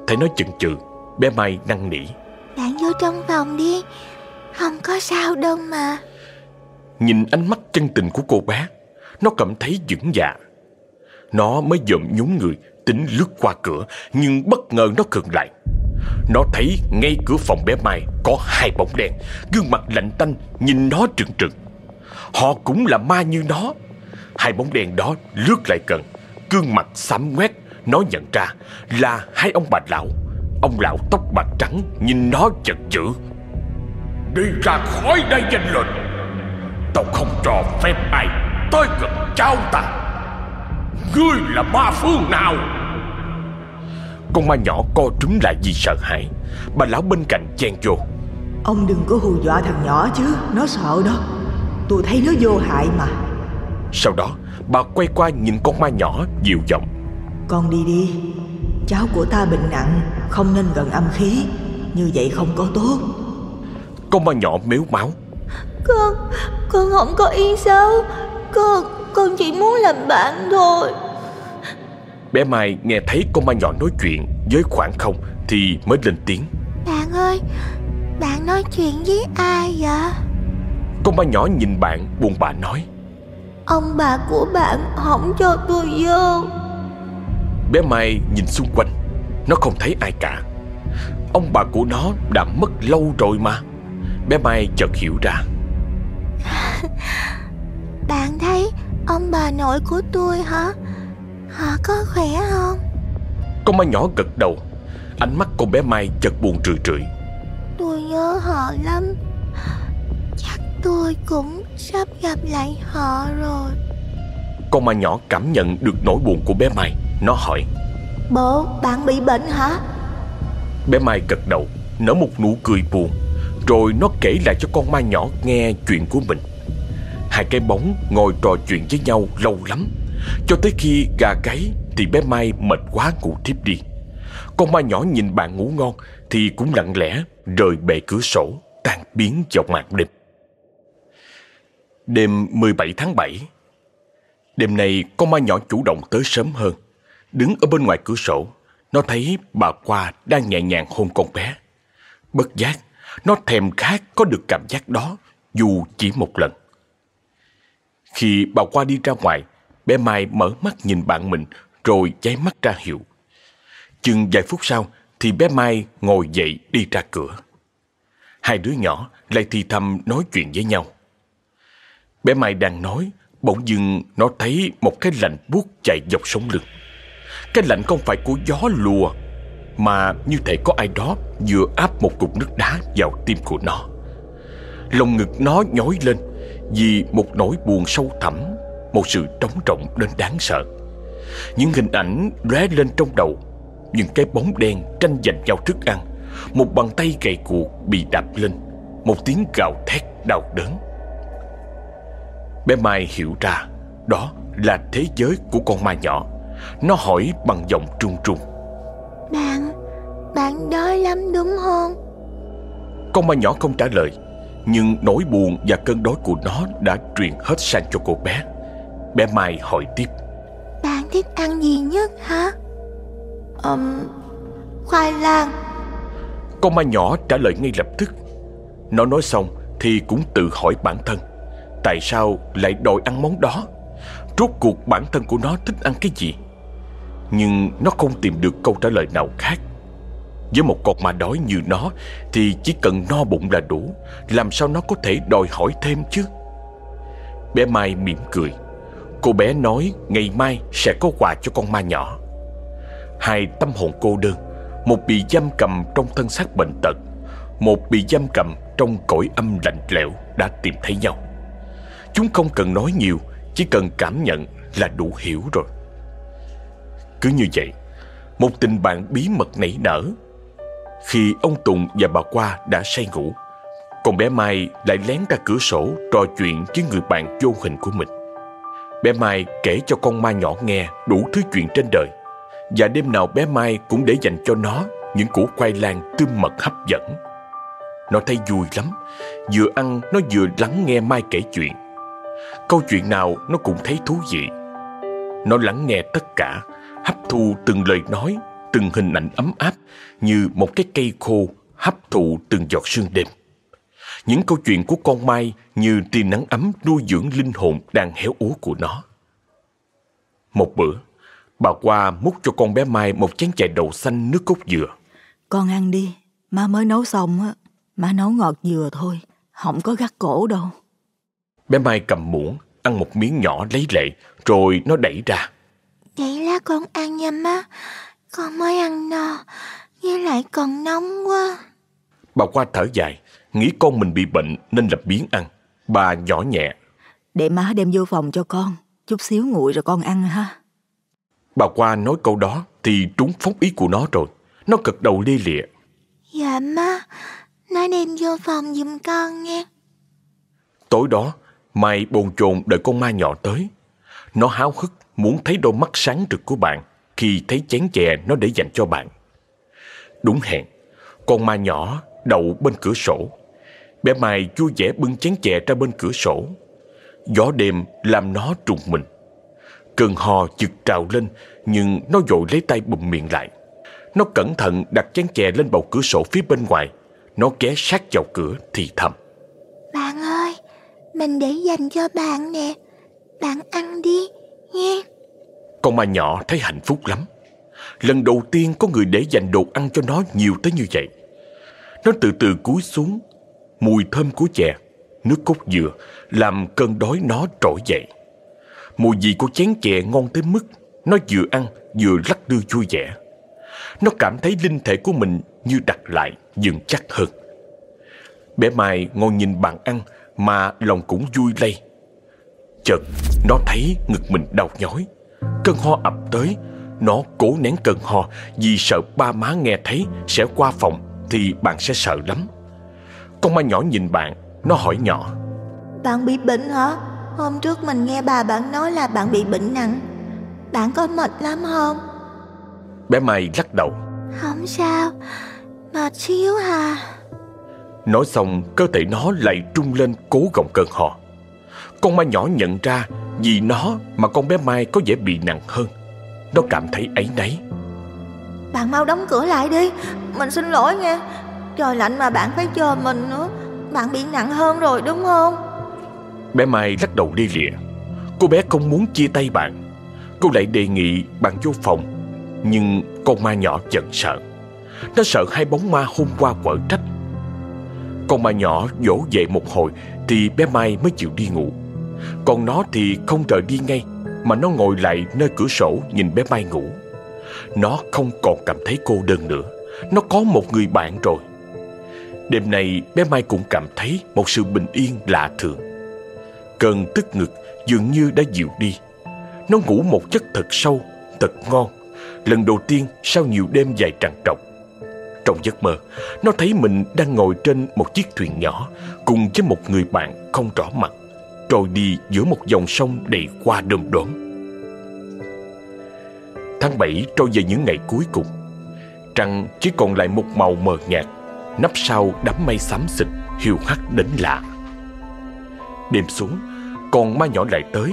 Thấy nó chần chừ Bé Mai năn nỉ. Bạn vô trong phòng đi Không có sao đâu mà. Nhìn ánh mắt chân tình của cô bé Nó cảm thấy vững dạ. Nó mới dậm nhún người Tính lướt qua cửa Nhưng bất ngờ nó khựng lại nó thấy ngay cửa phòng bé Mai Có hai bóng đen Gương mặt lạnh tanh, nhìn nó trừng trừng. Họ cũng là ma như nó. Hai bóng đen đó lướt lại gần. Gương mặt xám ngoét, Nó nhận ra là hai ông bà lão. Ông lão tóc bạc trắng, Nhìn nó chật chữ. Đi ra khỏi đây danh lệnh. Tao không cho phép ai Tới gần cháu ta Ngươi là ma phương nào? Con ma nhỏ co trúng lại vì sợ hãi. Bà lão bên cạnh chen vô. Ông đừng có hù dọa thằng nhỏ chứ Nó sợ đó. Tôi thấy nó vô hại mà. Sau đó bà quay qua nhìn con ma nhỏ dịu giọng. Con đi đi. Cháu của ta bệnh nặng Không nên gần âm khí. Như vậy không có tốt. Con ma nhỏ mếu máu. Con Con không có ý xấu. Con Con chỉ muốn làm bạn thôi Bé Mai nghe thấy con ma nhỏ nói chuyện với khoảng không Thì mới lên tiếng. Bạn ơi Bạn nói chuyện với ai vậy? Con ma nhỏ nhìn bạn buồn bã nói. Ông bà của bạn không cho tôi vô. Bé Mai nhìn xung quanh Nó không thấy ai cả. Ông bà của nó đã mất lâu rồi mà. Bé Mai chợt hiểu ra. (laughs) Bạn thấy ông bà nội của tôi hả Họ có khỏe không? Con ma nhỏ gật đầu. Ánh mắt con bé Mai chợt buồn rười rượi Tôi nhớ họ lắm. Chắc tôi cũng sắp gặp lại họ rồi. Con ma nhỏ cảm nhận được nỗi buồn của bé Mai. Nó hỏi. Bố bạn bị bệnh hả? Bé Mai gật đầu Nở một nụ cười buồn. Rồi nó kể lại cho con ma nhỏ nghe chuyện của mình. Hai cái bóng ngồi trò chuyện với nhau lâu lắm cho tới khi gà gáy Thì bé Mai mệt quá ngủ tiếp đi. Con ma nhỏ nhìn bạn ngủ ngon Thì cũng lặng lẽ rời bệ cửa sổ, Tan biến vào màn đêm. Đêm 17 tháng 7 Đêm này con ma nhỏ chủ động tới sớm hơn. Đứng ở bên ngoài cửa sổ, Nó thấy bà Qua đang nhẹ nhàng hôn con bé. Bất giác, Nó thèm khát có được cảm giác đó, Dù chỉ một lần. Khi bà Qua đi ra ngoài Bé Mai mở mắt nhìn bạn mình, Rồi cháy mắt ra hiệu. Chừng vài phút sau Thì bé Mai ngồi dậy đi ra cửa. Hai đứa nhỏ lại thì thầm nói chuyện với nhau. Bé Mai đang nói, Bỗng dưng nó thấy một cái lạnh buốt chạy dọc sống lưng. Cái lạnh không phải của gió lùa, Mà như thể có ai đó vừa áp một cục nước đá vào tim của nó. Lòng ngực nó nhói lên Vì một nỗi buồn sâu thẳm. Một sự trống rỗng đến đáng sợ. Những hình ảnh lóe lên trong đầu Những cái bóng đen tranh giành nhau thức ăn Một bàn tay gầy guộc bị đạp lên Một tiếng gào thét đau đớn. Bé Mai hiểu ra Đó là thế giới của con ma nhỏ. Nó hỏi bằng giọng trung trung Bạn Bạn đói lắm đúng không? Con ma nhỏ không trả lời Nhưng nỗi buồn và cơn đói của nó Đã truyền hết sang cho cô bé Bé Mai hỏi tiếp. Bạn thích ăn gì nhất hả? Um, Khoai lang. Con ma nhỏ trả lời ngay lập tức. Nó nói xong thì cũng tự hỏi bản thân Tại sao lại đòi ăn món đó? Rốt cuộc bản thân của nó thích ăn cái gì? Nhưng nó không tìm được câu trả lời nào khác. Với một con ma đói như nó Thì chỉ cần no bụng là đủ. Làm sao nó có thể đòi hỏi thêm chứ? Bé Mai mỉm cười Cô bé nói ngày mai sẽ có quà cho con ma nhỏ. Hai tâm hồn cô đơn, Một bị giam cầm trong thân xác bệnh tật, Một bị giam cầm trong cõi âm lạnh lẽo đã tìm thấy nhau. Chúng không cần nói nhiều, Chỉ cần cảm nhận là đủ hiểu rồi. Cứ như vậy, Một tình bạn bí mật nảy nở. Khi ông Tùng và bà Qua đã say ngủ Còn bé Mai lại lén ra cửa sổ Trò chuyện với người bạn vô hình của mình. Bé Mai kể cho con ma nhỏ nghe đủ thứ chuyện trên đời. Và đêm nào bé Mai cũng để dành cho nó những củ khoai lang tươm mật hấp dẫn. Nó thấy vui lắm. Vừa ăn, nó vừa lắng nghe Mai kể chuyện. Câu chuyện nào nó cũng thấy thú vị. Nó lắng nghe tất cả, Hấp thu từng lời nói, Từng hình ảnh ấm áp Như một cái cây khô hấp thụ từng giọt sương đêm những câu chuyện của con Mai như tia nắng ấm nuôi dưỡng linh hồn đang héo úa của nó. Một bữa, bà qua múc cho con bé Mai một chén chè đậu xanh nước cốt dừa. Con ăn đi, má mới nấu xong á, má nấu ngọt dừa thôi, không có gắt cổ đâu. Bé Mai cầm muỗng, ăn một miếng nhỏ lấy lệ, rồi nó đẩy ra. Vậy là con ăn nha má, con mới ăn no, với lại còn nóng quá. Bà qua thở dài, nghĩ con mình bị bệnh nên lập biến ăn. Bà nhỏ nhẹ. Để má đem vô phòng cho con, chút xíu nguội rồi con ăn ha. Bà qua nói câu đó thì trúng phóng ý của nó rồi. Nó cực đầu lia lịa. Dạ má, nó đem vô phòng giùm con nghe. Tối đó, Mai bồn chồn đợi con ma nhỏ tới. Nó háo hức muốn thấy đôi mắt sáng rực của bạn khi thấy chén chè nó để dành cho bạn. Đúng hẹn, con ma nhỏ đậu bên cửa sổ. Bé Mai vui vẻ bưng chén chè ra bên cửa sổ. Gió đêm làm nó trùng mình. Cơn ho chực trào lên nhưng nó vội lấy tay bụm miệng lại. Nó cẩn thận đặt chén chè lên bầu cửa sổ phía bên ngoài. Nó ghé sát vào cửa thì thầm. Bạn ơi, mình để dành cho bạn nè. Bạn ăn đi, nghe. Con ma nhỏ thấy hạnh phúc lắm. Lần đầu tiên có người để dành đồ ăn cho nó nhiều tới như vậy. Nó từ từ cúi xuống Mùi thơm của chè, Nước cốt dừa, Làm cơn đói nó trỗi dậy. Mùi vị của chén chè ngon tới mức Nó vừa ăn vừa lắc đưa vui vẻ. Nó cảm thấy linh thể của mình Như đặt lại dừng chắc hơn. Bé Mai ngồi nhìn bàn ăn Mà lòng cũng vui lây. Chợt, nó thấy ngực mình đau nhói. Cơn ho ập tới, Nó cố nén cơn ho Vì sợ ba má nghe thấy Sẽ qua phòng thì bạn sẽ sợ lắm. Con ma nhỏ nhìn bạn, nó hỏi nhỏ. Bạn bị bệnh hả? Hôm trước mình nghe bà bạn nói là bạn bị bệnh nặng. Bạn có mệt lắm không? Bé Mai lắc đầu. Không sao, mệt xíu hà. Nói xong, cơ thể nó lại trung lên cố gồng cơn ho. Con ma nhỏ nhận ra vì nó mà con bé Mai có vẻ bị nặng hơn. Nó cảm thấy ấy nấy. Bạn mau đóng cửa lại đi Mình xin lỗi nha Trời lạnh mà bạn phải chờ mình nữa. Bạn bị nặng hơn rồi, đúng không? Bé Mai lắc đầu đi lìa Cô bé không muốn chia tay bạn. Cô lại đề nghị bạn vô phòng. Nhưng con ma nhỏ giận sợ. Nó sợ hai bóng ma hôm qua quở trách. Con ma nhỏ dỗ dậy một hồi Thì bé Mai mới chịu đi ngủ. Còn nó thì không rời đi ngay, Mà nó ngồi lại nơi cửa sổ nhìn bé Mai ngủ. Nó không còn cảm thấy cô đơn nữa. Nó có một người bạn rồi. Đêm nay, bé Mai cũng cảm thấy Một sự bình yên lạ thường. Cơn tức ngực dường như đã dịu đi. Nó ngủ một giấc thật sâu, Thật ngon. Lần đầu tiên sau nhiều đêm dài trằn trọc. Trong giấc mơ, Nó thấy mình đang ngồi trên một chiếc thuyền nhỏ Cùng với một người bạn không rõ mặt, Trôi đi giữa một dòng sông đầy qua đơm đốm. Tháng 7 trôi về những ngày cuối cùng. Trăng chỉ còn lại một màu mờ nhạt. Nắp sau đám mây xám xịt, Hiu hắt đến lạ. Đêm xuống, Con ma nhỏ lại tới,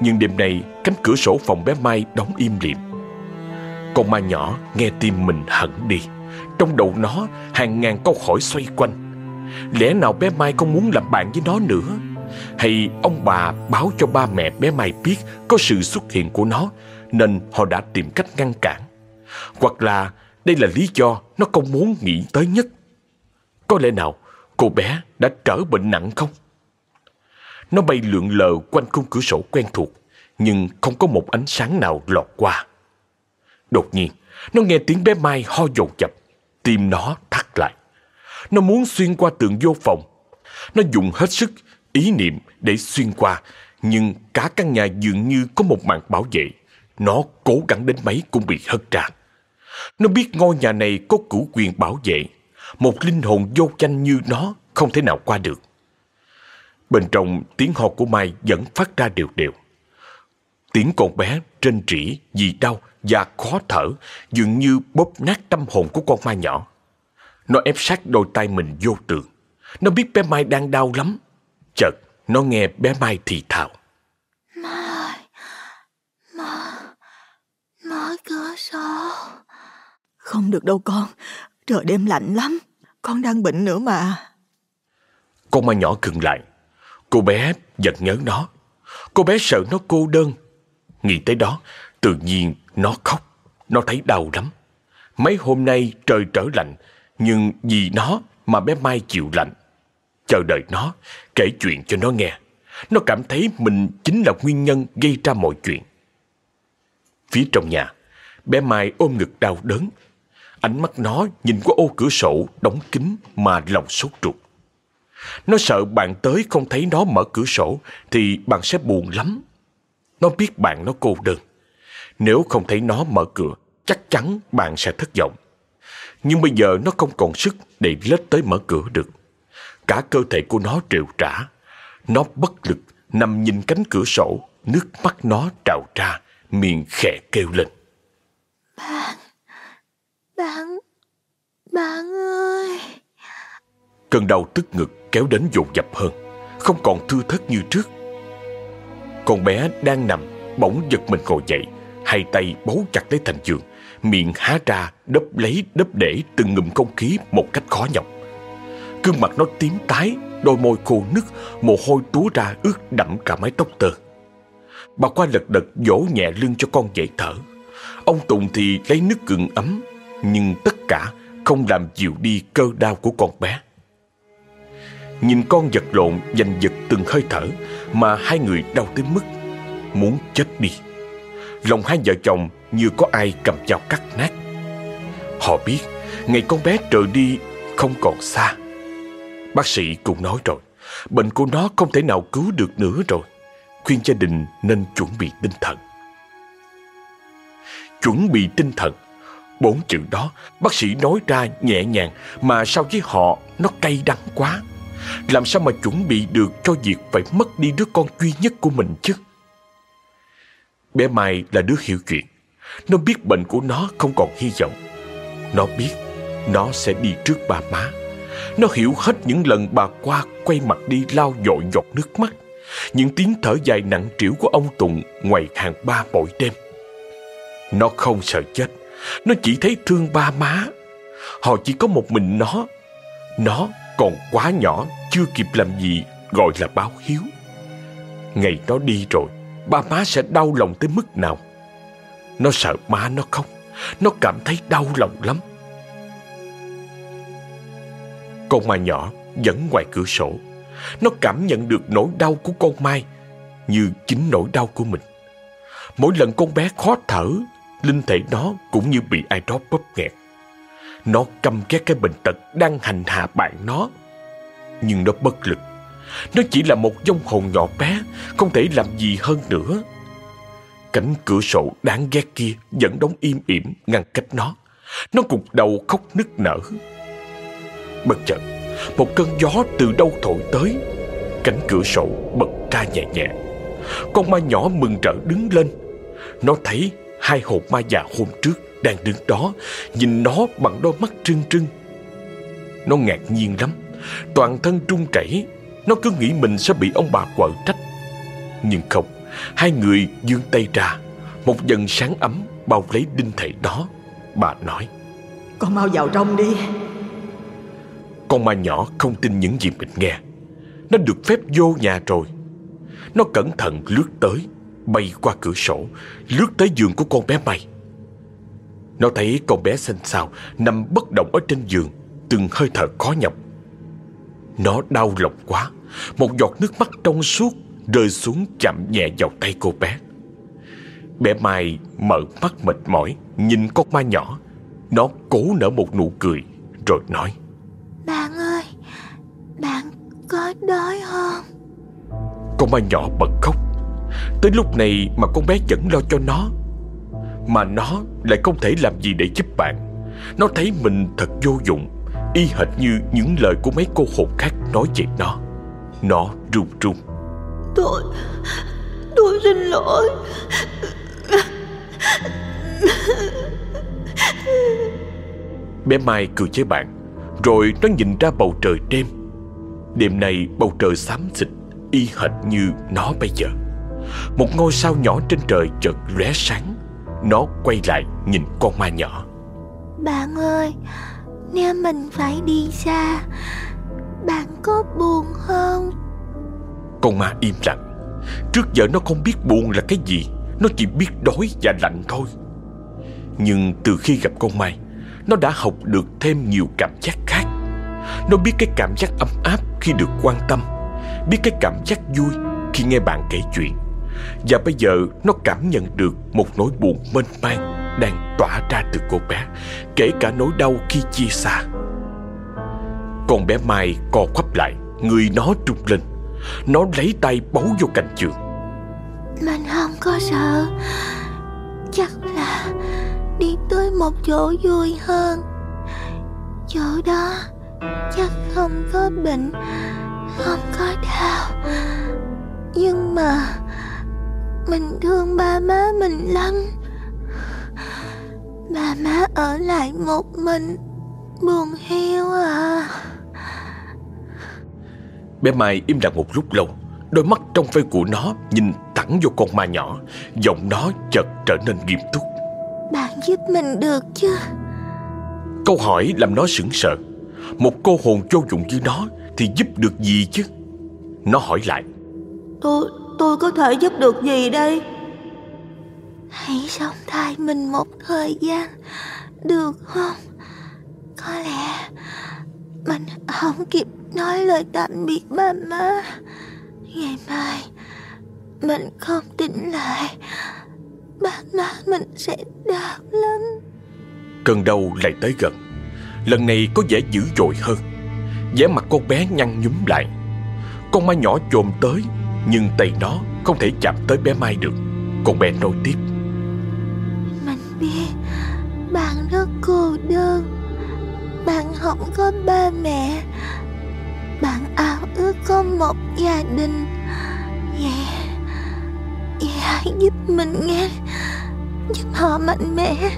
Nhưng đêm nay cánh cửa sổ phòng bé Mai đóng im lìm. Con ma nhỏ nghe tim mình hận đi, Trong đầu nó hàng ngàn câu hỏi xoay quanh. Lẽ nào bé Mai không muốn làm bạn với nó nữa? Hay ông bà báo cho ba mẹ bé Mai biết có sự xuất hiện của nó, Nên họ đã tìm cách ngăn cản? Hoặc là đây là lý do nó không muốn nghĩ tới nhất? Có lẽ nào cô bé đã trở bệnh nặng không? Nó bay lượn lờ quanh khung cửa sổ quen thuộc, Nhưng không có một ánh sáng nào lọt qua. Đột nhiên, Nó nghe tiếng bé Mai ho dồn dập. Tim nó thắt lại. Nó muốn xuyên qua tường vô phòng. Nó dùng hết sức, ý niệm để xuyên qua, Nhưng cả căn nhà dường như có một màn bảo vệ. Nó cố gắng đến mấy cũng bị hất ra. Nó biết ngôi nhà này có cửu quyền bảo vệ. Một linh hồn vô danh như nó không thể nào qua được Bên trong tiếng ho của Mai vẫn phát ra đều đều Tiếng con bé trên trĩ vì đau và khó thở dường như bóp nát tâm hồn của con Mai nhỏ. Nó ép sát đôi tay mình vô tường. Nó biết bé Mai đang đau lắm. Chợt, nó nghe bé Mai thì thào. Mai, mở, mở cửa sổ. Không được đâu con, trời đêm lạnh lắm, con đang bệnh nữa mà. Con Mai nhỏ khựng lại. Cô bé giật nhớ nó. Cô bé sợ nó cô đơn. Nghĩ tới đó, tự nhiên nó khóc. Nó thấy đau lắm. Mấy hôm nay trời trở lạnh, nhưng vì nó mà bé Mai chịu lạnh. Chờ đợi nó, kể chuyện cho nó nghe. Nó cảm thấy mình chính là nguyên nhân gây ra mọi chuyện. Phía trong nhà, bé Mai ôm ngực đau đớn. Ánh mắt nó nhìn qua ô cửa sổ đóng kín mà lòng sốt ruột. Nó sợ bạn tới không thấy nó mở cửa sổ thì bạn sẽ buồn lắm. Nó biết bạn nó cô đơn. Nếu không thấy nó mở cửa, chắc chắn bạn sẽ thất vọng. Nhưng bây giờ nó không còn sức để lết tới mở cửa được. Cả cơ thể của nó trều trả. Nó bất lực nằm nhìn cánh cửa sổ, nước mắt nó trào ra, miệng khẽ kêu lên. Bạn, bạn, bạn ơi. Cơn đau tức ngực kéo đến dồn dập hơn, không còn thư thất như trước. Con bé đang nằm, bỗng giật mình ngồi dậy, hai tay bấu chặt lấy thành giường, miệng há ra đấp lấy đấp để từng ngụm không khí một cách khó nhọc. Cương mặt nó tím tái, đôi môi khô nứt, mồ hôi túa ra ướt đẫm cả mái tóc tơ. Bà qua lật đật vỗ nhẹ lưng cho con dậy thở. Ông Tùng thì lấy nước gừng ấm, nhưng tất cả không làm dịu đi cơ đau của con bé. Nhìn con vật lộn giành giật từng hơi thở Mà hai người đau tới mức Muốn chết đi. Lòng hai vợ chồng như có ai cầm dao cắt nát. Họ biết Ngày con bé trở đi không còn xa. Bác sĩ cũng nói rồi, Bệnh của nó không thể nào cứu được nữa rồi. Khuyên gia đình nên chuẩn bị tinh thần. Chuẩn bị tinh thần Bốn chữ đó, bác sĩ nói ra nhẹ nhàng, Mà sao với họ nó cay đắng quá làm sao mà chuẩn bị được cho việc phải mất đi đứa con duy nhất của mình chứ? Bé Mai là đứa hiểu chuyện. Nó biết bệnh của nó không còn hy vọng. Nó biết nó sẽ đi trước bà má. Nó hiểu hết những lần bà qua quay mặt đi lau dội giọt nước mắt. Những tiếng thở dài nặng trĩu của ông Tùng ngoài hàng ba mỗi đêm. Nó không sợ chết. Nó chỉ thấy thương ba má. Họ chỉ có một mình nó. Nó còn quá nhỏ chưa kịp làm gì gọi là báo hiếu. Ngày nó đi rồi, ba má sẽ đau lòng tới mức nào? Nó sợ má nó không, nó cảm thấy đau lòng lắm. Con Mai nhỏ vẫn ngoài cửa sổ. Nó cảm nhận được nỗi đau của con Mai như chính nỗi đau của mình. Mỗi lần con bé khó thở, linh thể nó cũng như bị ai đó bóp nghẹt. Nó căm ghét cái bệnh tật đang hành hạ bạn nó nhưng nó bất lực. Nó chỉ là một dông hồn nhỏ bé, không thể làm gì hơn nữa. Cánh cửa sổ đáng ghét kia vẫn đóng im ỉm ngăn cách nó. Nó cục đầu khóc nức nở. Bất chợt, một cơn gió từ đâu thổi tới. Cánh cửa sổ bật ra nhẹ nhẹ. Con ma nhỏ mừng rỡ đứng lên. Nó thấy hai hồn ma già hôm trước đang đứng đó, nhìn nó bằng đôi mắt trưng trưng. Nó ngạc nhiên lắm. Toàn thân trung chảy. Nó cứ nghĩ mình sẽ bị ông bà quở trách. Nhưng không Hai người dương tay ra. Một dần sáng ấm bao lấy đinh thể đó. Bà nói Con mau vào trong đi. Con ma nhỏ không tin những gì mình nghe. Nó được phép vô nhà rồi. Nó cẩn thận lướt tới Bay qua cửa sổ Lướt tới giường của con bé May Nó thấy con bé xanh xao Nằm bất động ở trên giường Từng hơi thở khó nhọc. Nó đau lòng quá Một giọt nước mắt trong suốt Rơi xuống chậm nhẹ vào tay cô bé. Bé Mai mở mắt mệt mỏi Nhìn con ma nhỏ. Nó cố nở một nụ cười Rồi nói. Bạn ơi Bạn có đói không? Con ma nhỏ bật khóc Tới lúc này mà con bé vẫn lo cho nó Mà nó lại không thể làm gì để giúp bạn. Nó thấy mình thật vô dụng Y hệt như những lời của mấy cô hồn khác nói về nó. Nó run run. Tôi Tôi xin lỗi. Bé Mai cười với bạn Rồi nó nhìn ra bầu trời đêm. Đêm nay bầu trời xám xịt Y hệt như nó bây giờ Một ngôi sao nhỏ trên trời chợt lóe sáng. Nó quay lại nhìn con ma nhỏ. Bạn ơi Nếu mình phải đi xa Bạn có buồn không? Con ma im lặng. Trước giờ nó không biết buồn là cái gì. Nó chỉ biết đói và lạnh thôi. Nhưng từ khi gặp con Mai Nó đã học được thêm nhiều cảm giác khác. Nó biết cái cảm giác ấm áp khi được quan tâm Biết cái cảm giác vui khi nghe bạn kể chuyện và bây giờ nó cảm nhận được một nỗi buồn mênh mang Đang tỏa ra từ cô bé, Kể cả nỗi đau khi chia xa. Con bé Mai co quắp lại, Người nó trung lên. Nó lấy tay bấu vô cạnh giường. Mình không có sợ. Chắc là Đi tới một chỗ vui hơn. Chỗ đó Chắc không có bệnh, Không có đau. Nhưng mà mình thương ba má mình lắm. Ba má ở lại một mình Buồn hiu à. Bé Mai im lặng một lúc lâu Đôi mắt trong veo của nó nhìn thẳng vô con ma nhỏ Giọng nó chợt trở nên nghiêm túc. Bạn giúp mình được chứ? Câu hỏi làm nó sững sờ. Một cô hồn vô dụng như nó Thì giúp được gì chứ? Nó hỏi lại. Tôi tôi có thể giúp được gì đây? Hãy sống thay mình một thời gian Được không? Có lẽ Mình không kịp nói lời tạm biệt ba má. Ngày mai Mình không tỉnh lại Ba má mình sẽ đau lắm. Cơn đau lại tới gần. Lần này có vẻ dữ dội hơn. Vẻ mặt con bé nhăn nhúm lại. Con ma nhỏ chồm tới nhưng tay nó không thể chạm tới bé Mai được. Con bé nói tiếp. Mình biết Bạn rất cô đơn. Bạn không có ba mẹ. Bạn ao ước có một gia đình. Vậy Vậy hãy giúp mình nghe. Giúp họ mạnh mẽ.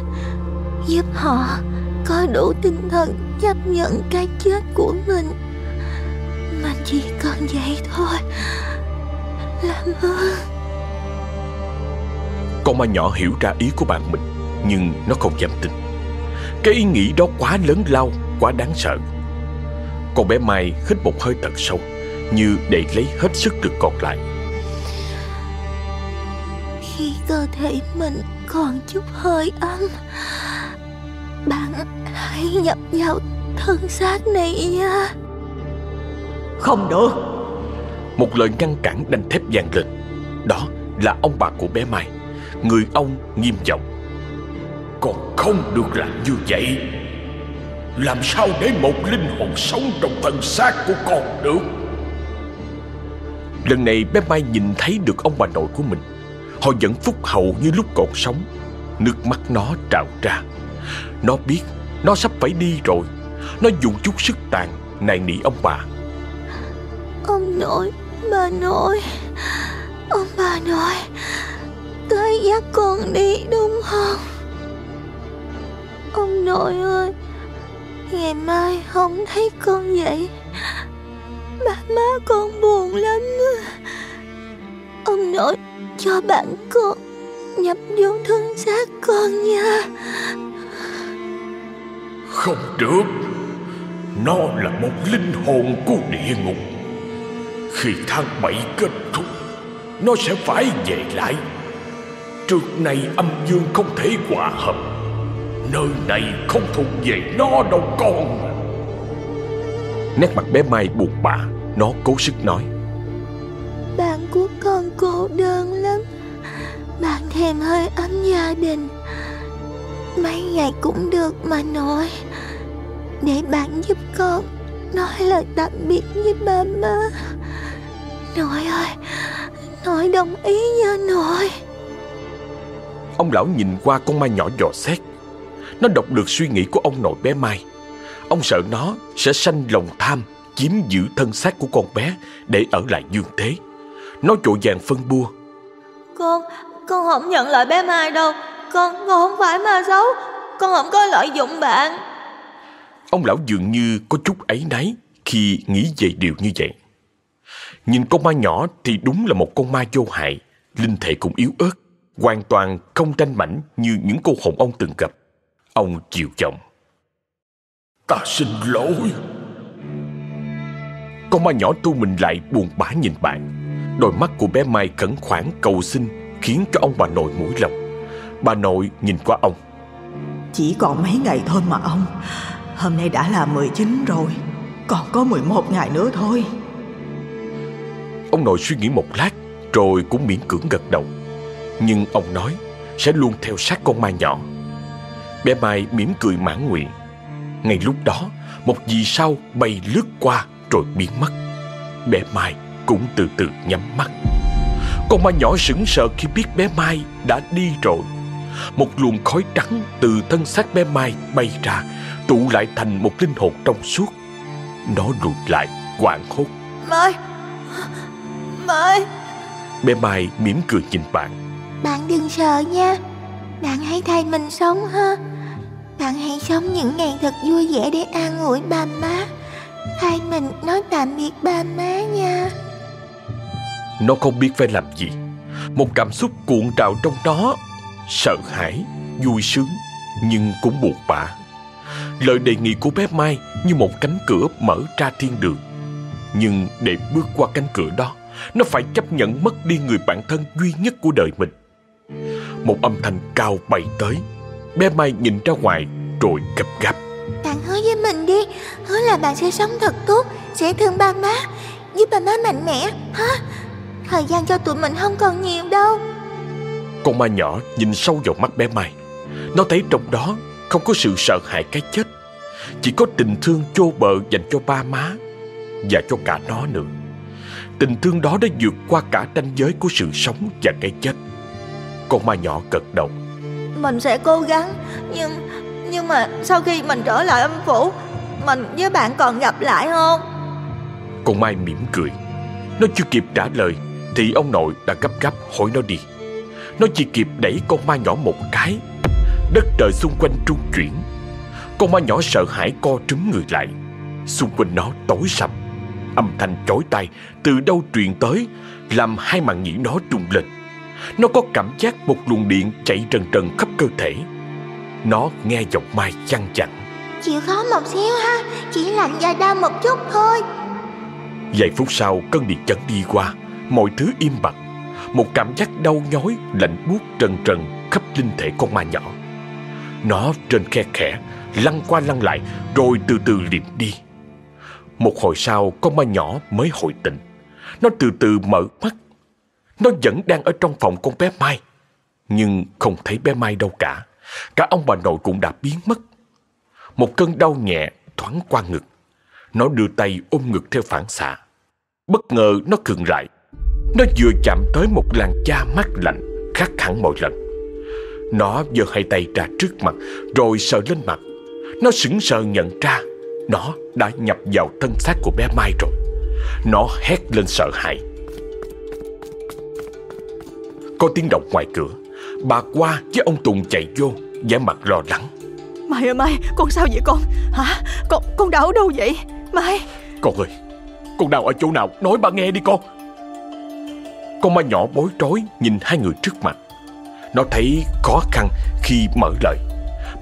Giúp họ có đủ tinh thần chấp nhận cái chết của mình. Mình chỉ cần vậy thôi. Làm ơn Con ma nhỏ hiểu ra ý của bạn mình Nhưng nó không dám tin. Cái ý nghĩ đó quá lớn lao Quá đáng sợ. Con bé Mai hít một hơi thật sâu Như để lấy hết sức lực còn lại. Khi cơ thể mình còn chút hơi ấm Bạn hãy nhập vào thân xác này nha. Không được một lời ngăn cản đanh thép vàng lên. Đó là ông bà của bé Mai. Người ông nghiêm giọng. Còn không được làm như vậy Làm sao để một linh hồn sống trong thân xác của con được? Lần này bé Mai nhìn thấy được ông bà nội của mình. Họ vẫn phúc hậu như lúc còn sống. Nước mắt nó trào ra. Nó biết nó sắp phải đi rồi. Nó dùng chút sức tàn nài nỉ ông bà. Ông nội, bà nội. Ông bà nội Tới dắt con đi, đúng không? Ông nội ơi, Ngày mai không thấy con vậy bà má con buồn lắm Ông nội cho bạn con Nhập vô thân xác con nha. Không được. Nó là một linh hồn của địa ngục. Khi tháng bảy kết thúc, Nó sẽ phải về lại. Trước nay âm dương không thể hòa hợp, Nơi này không thuộc về nó đâu con. Nét mặt bé Mai buồn bã, Nó cố sức nói. Bạn của con cô đơn lắm. Bạn thèm hơi ấm gia đình. Mấy ngày cũng được mà nội Để bạn giúp con, Nói lời tạm biệt với ba má. Nội ơi Nội đồng ý nha nội. Ông lão nhìn qua con ma nhỏ dò xét. Nó đọc được suy nghĩ của ông nội bé Mai. Ông sợ nó sẽ sanh lòng tham Chiếm giữ thân xác của con bé Để ở lại dương thế. Nó trội vàng phân bua. Con, con không nhận lại bé Mai đâu. Con, con không phải ma xấu. Con không có lợi dụng bạn. Ông lão dường như có chút ấy náy Khi nghĩ về điều như vậy Nhìn con ma nhỏ thì đúng là một con ma vô hại Linh thể cũng yếu ớt Hoàn toàn không tranh mảnh như những cô hồn ông từng gặp. Ông chịu giọng. Ta xin lỗi. Con ma nhỏ tu mình lại buồn bã nhìn bạn Đôi mắt của bé Mai khẩn khoản cầu xin Khiến cho ông bà nội mũi lòng. Bà nội nhìn qua ông. Chỉ còn mấy ngày thôi mà ông. Hôm nay đã là 19 rồi Còn có 11 ngày nữa thôi Ông nội suy nghĩ một lát, Rồi cũng miễn cưỡng gật đầu. Nhưng ông nói, Sẽ luôn theo sát con Mai nhỏ. Bé Mai mỉm cười mãn nguyện. Ngay lúc đó, Một vì sao bay lướt qua Rồi biến mất. Bé Mai cũng từ từ nhắm mắt. Con ma nhỏ sững sờ khi biết bé Mai đã đi rồi. Một luồng khói trắng từ thân xác bé Mai bay ra, Tụ lại thành một linh hồn trong suốt. Nó lùi lại quảng hốt. Mai! Mai Bé Mai mỉm cười nhìn bạn. Bạn đừng sợ nha. Bạn hãy thay mình sống ha. Bạn hãy sống những ngày thật vui vẻ để an ủi ba má. Thay mình nói tạm biệt ba má nha. Nó không biết phải làm gì. Một cảm xúc cuộn trào trong nó. Sợ hãi, vui sướng Nhưng cũng buồn bã. Lời đề nghị của bé Mai Như một cánh cửa mở ra thiên đường. Nhưng để bước qua cánh cửa đó Nó phải chấp nhận mất đi người bạn thân duy nhất của đời mình. Một âm thanh cao bay tới Bé Mai nhìn ra ngoài Rồi gấp gáp. Bạn hứa với mình đi Hứa là bạn sẽ sống thật tốt Sẽ thương ba má Giúp ba má mạnh mẽ ha. Thời gian cho tụi mình không còn nhiều đâu. Con ma nhỏ nhìn sâu vào mắt bé Mai. Nó thấy trong đó không có sự sợ hãi cái chết. Chỉ có tình thương chô bờ dành cho ba má Và cho cả nó nữa Tình thương đó đã vượt qua cả ranh giới của sự sống và cái chết. Con ma nhỏ gật đầu. Mình sẽ cố gắng Nhưng nhưng mà sau khi mình trở lại âm phủ Mình với bạn còn gặp lại không? Con Mai mỉm cười. Nó chưa kịp trả lời Thì ông nội đã gấp gáp hỏi nó đi. Nó chỉ kịp đẩy con ma nhỏ một cái. Đất trời xung quanh trung chuyển. Con ma nhỏ sợ hãi co trúm người lại. Xung quanh nó tối sầm Âm thanh chói tai từ đâu truyền tới Làm hai màn nhĩ nó trùng lên. Nó có cảm giác một luồng điện chạy trần trần khắp cơ thể. Nó nghe giọng Mai chăn chặn Chịu khó một xíu ha Chỉ lạnh và đau một chút thôi. Vài phút sau cơn điện chấn đi qua Mọi thứ im bặt. Một cảm giác đau nhói lạnh buốt trần trần khắp linh thể con ma nhỏ. Nó trên khe khẽ Lăn qua lăn lại Rồi từ từ liệm đi một hồi sau, con ma nhỏ mới hồi tỉnh. Nó từ từ mở mắt. Nó vẫn đang ở trong phòng con bé Mai. Nhưng không thấy bé Mai đâu cả. Cả ông bà nội cũng đã biến mất. Một cơn đau nhẹ thoáng qua ngực. Nó đưa tay ôm ngực theo phản xạ. Bất ngờ nó khựng lại. Nó vừa chạm tới một làn da mát lạnh, Khác hẳn mọi lần. Nó giơ hai tay ra trước mặt, Rồi sờ lên mặt. Nó sững sờ nhận ra nó đã nhập vào thân xác của bé Mai rồi. Nó hét lên sợ hãi. Có tiếng động ngoài cửa. Bà qua với ông Tùng chạy vô vẻ mặt lo lắng. Mai ơi Mai Con sao vậy con? Hả? Con con đau ở đâu vậy? Mai! Con ơi Con đau ở chỗ nào? Nói bà nghe đi con. Con ma nhỏ bối rối Nhìn hai người trước mặt. Nó thấy khó khăn khi mở lời.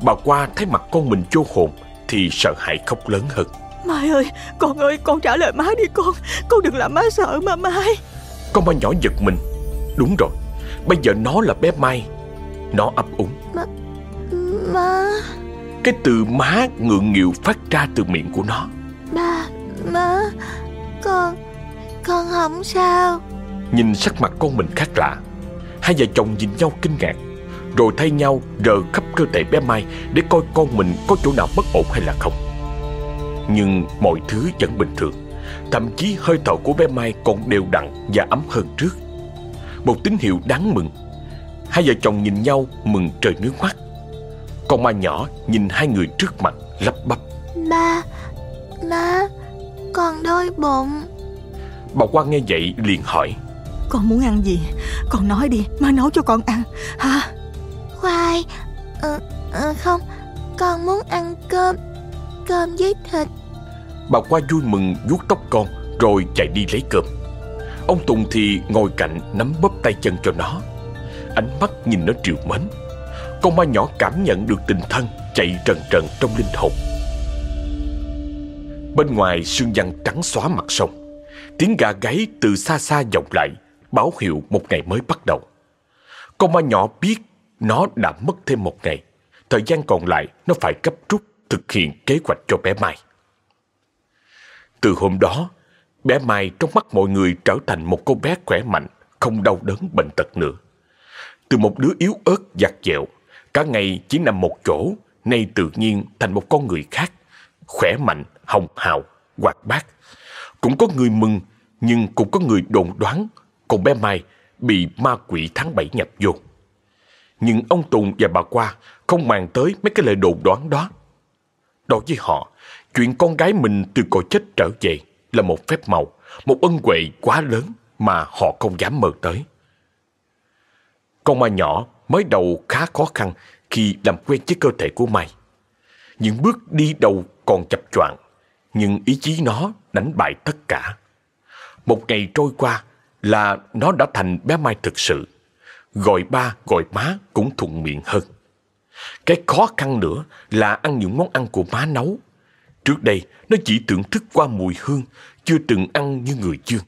Bà qua thấy mặt con mình vô hồn Thì sợ hãi khóc lớn hơn. Mai ơi Con ơi con trả lời má đi con. Con đừng làm má sợ mà Mai. Con Mai nhỏ giật mình. Đúng rồi Bây giờ nó là bé Mai. Nó ấp úng. Má Má. Cái từ má ngượng nghịu phát ra từ miệng của nó. Ba Má Con Con không sao. Nhìn sắc mặt con mình khác lạ. Hai vợ chồng nhìn nhau kinh ngạc Rồi thay nhau rờ khắp cơ thể bé Mai Để coi con mình có chỗ nào bất ổn hay là không. Nhưng mọi thứ vẫn bình thường Thậm chí hơi thở của bé Mai còn đều đặn và ấm hơn trước. Một tín hiệu đáng mừng Hai vợ chồng nhìn nhau mừng trời nước mắt. Con ma nhỏ nhìn hai người trước mặt lắp bắp. Ba Má Con đói bụng. Bà Quan nghe vậy liền hỏi. Con muốn ăn gì? Con nói đi Má nấu cho con ăn. Hả Khoai. Ờ, ờ, Không Con muốn ăn cơm Cơm với thịt. Bà qua vui mừng vuốt tóc con Rồi chạy đi lấy cơm. Ông Tùng thì ngồi cạnh nắm bóp tay chân cho nó. Ánh mắt nhìn nó triều mến. Con ma nhỏ cảm nhận được tình thân Chạy trần trần trong linh hồn. Bên ngoài sương văn trắng xóa mặt sông Tiếng gà gáy từ xa xa vọng lại Báo hiệu một ngày mới bắt đầu. Con ma nhỏ biết nó đã mất thêm một ngày Thời gian còn lại Nó phải gấp rút thực hiện kế hoạch cho bé Mai từ hôm đó, bé Mai trong mắt mọi người trở thành một cô bé khỏe mạnh, không đau đớn bệnh tật nữa. Từ một đứa yếu ớt, giặt dẹo, cả ngày chỉ nằm một chỗ, nay tự nhiên thành một con người khác, khỏe mạnh, hồng hào, hoạt bát. Cũng có người mừng, nhưng cũng có người đồn đoán con bé Mai bị ma quỷ tháng bảy nhập vô. Nhưng ông Tùng và bà Qua không màng tới mấy cái lời đồn đoán đó. Đối với họ, chuyện con gái mình từ cõi chết trở về là một phép màu, một ân huệ quá lớn mà họ không dám mơ tới. Con ma nhỏ mới đầu khá khó khăn khi làm quen với cơ thể của Mai. Những bước đi đầu còn chập choạng, nhưng ý chí nó đánh bại tất cả. Một ngày trôi qua là nó đã thành bé Mai thực sự. Gọi ba, gọi má cũng thuận miệng hơn. Cái khó khăn nữa là ăn những món ăn của má nấu Trước đây, nó chỉ thưởng thức qua mùi hương, chưa từng ăn như người dương.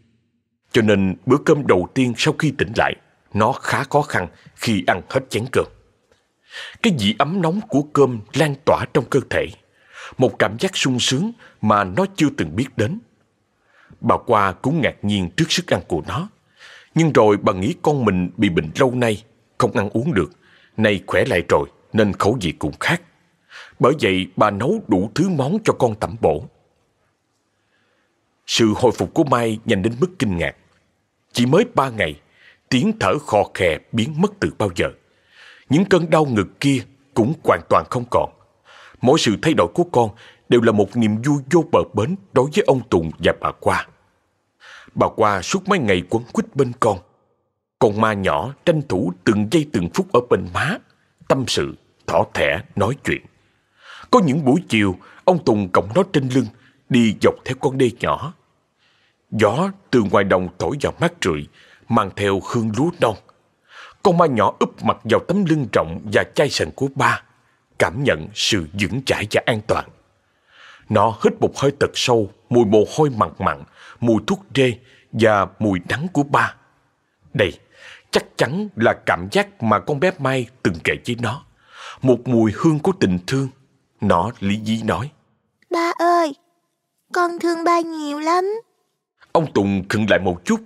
Cho nên bữa cơm đầu tiên sau khi tỉnh lại, nó khá khó khăn khi ăn hết chén cơm. Cái vị ấm nóng của cơm lan tỏa trong cơ thể. Một cảm giác sung sướng mà nó chưa từng biết đến. Bà Qua cũng ngạc nhiên trước sức ăn của nó. Nhưng rồi bà nghĩ con mình bị bệnh lâu nay, không ăn uống được. Nay khỏe lại rồi nên khẩu vị cũng khác. Bởi vậy bà nấu đủ thứ món cho con tẩm bổ. Sự hồi phục của Mai nhanh đến mức kinh ngạc. Chỉ mới ba ngày, tiếng thở khò khè biến mất từ bao giờ. Những cơn đau ngực kia cũng hoàn toàn không còn. Mỗi sự thay đổi của con đều là một niềm vui vô bờ bến đối với ông Tùng và bà Qua. Bà Qua suốt mấy ngày quấn quýt bên con. Con ma nhỏ tranh thủ từng giây từng phút ở bên má, tâm sự, thỏ thẻ, nói chuyện. Có những buổi chiều, ông Tùng cõng nó trên lưng, đi dọc theo con đê nhỏ. Gió từ ngoài đồng thổi vào mát rượi, mang theo hương lúa non. Con ma nhỏ úp mặt vào tấm lưng rộng và chai sần của ba, cảm nhận sự vững chãi và an toàn. Nó hít một hơi thật sâu, mùi mồ hôi mặn mặn, mùi thuốc rê và mùi đắng của ba. Đây, chắc chắn là cảm giác mà con bé Mai từng kể với nó. Một mùi hương của tình thương, nó lý dí nói. Ba ơi, con thương ba nhiều lắm. Ông Tùng khựng lại một chút.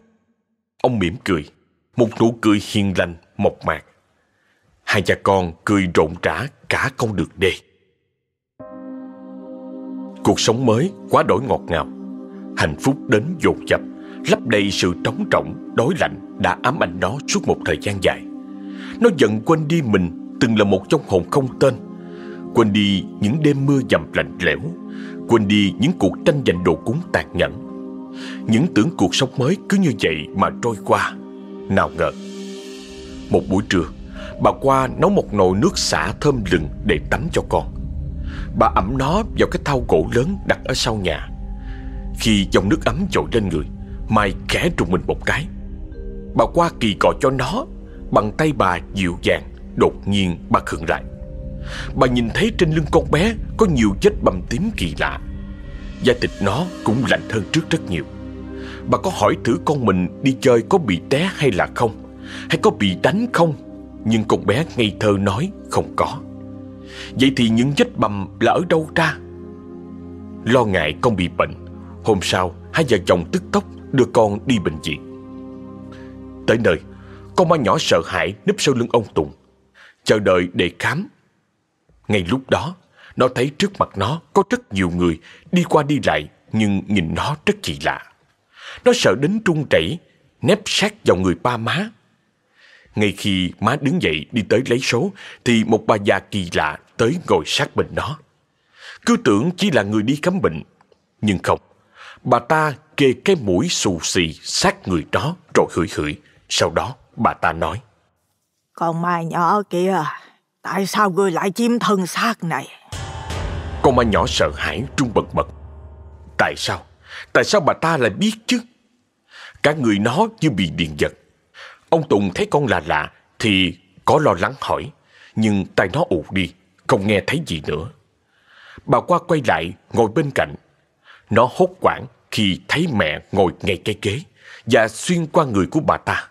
Ông mỉm cười, một nụ cười hiền lành, mộc mạc. Hai cha con cười rộn rã cả con đường đê. Cuộc sống mới quá đổi ngọt ngào. Hạnh phúc đến dồn dập, lấp đầy sự trống trọng, đói lạnh đã ám ảnh nó suốt một thời gian dài. Nó dần quên đi mình từng là một trong hồn không tên quên đi những đêm mưa dầm lạnh lẽo, quên đi những cuộc tranh giành đồ cúng tàn nhẫn. Những tưởng cuộc sống mới cứ như vậy mà trôi qua. Nào ngờ. Một buổi trưa, bà qua nấu một nồi nước xả thơm lừng để tắm cho con. Bà ẩm nó vào cái thau gỗ lớn đặt ở sau nhà. Khi dòng nước ấm dội lên người, Mai khẽ trùng mình một cái. Bà qua kỳ cọ cho nó, bằng tay bà dịu dàng, đột nhiên bà khựng lại. Bà nhìn thấy trên lưng con bé có nhiều vết bầm tím kỳ lạ. Da thịt nó cũng lạnh hơn trước rất nhiều Bà có hỏi thử con mình đi chơi có bị té hay là không Hay có bị đánh không Nhưng con bé ngây thơ nói không có Vậy thì những vết bầm là ở đâu ra Lo ngại con bị bệnh Hôm sau, hai vợ chồng tức tốc đưa con đi bệnh viện. Tới nơi, Con ma nhỏ sợ hãi núp sau lưng ông Tùng, Chờ đợi để khám. Ngay lúc đó, Nó thấy trước mặt nó có rất nhiều người Đi qua đi lại, Nhưng nhìn nó rất kỳ lạ. Nó sợ đến trung chảy Nép sát vào người ba má. Ngay khi má đứng dậy đi tới lấy số, Thì một bà già kỳ lạ tới ngồi sát bên nó. Cứ tưởng chỉ là người đi khám bệnh, Nhưng không. Bà ta kê cái mũi xù xì sát người đó rồi hửi hửi. Sau đó bà ta nói. Con mai nhỏ kìa, tại sao ngươi lại chiếm thân xác này? Con mai nhỏ sợ hãi trung bật bật. Tại sao? Tại sao bà ta lại biết chứ? Cả người nó như bị điện giật. Ông Tùng thấy con lạ lạ thì có lo lắng hỏi. Nhưng tay nó ụt đi, không nghe thấy gì nữa. Bà qua quay lại ngồi bên cạnh. Nó hốt quảng khi thấy mẹ ngồi ngay cái ghế và xuyên qua người của bà ta.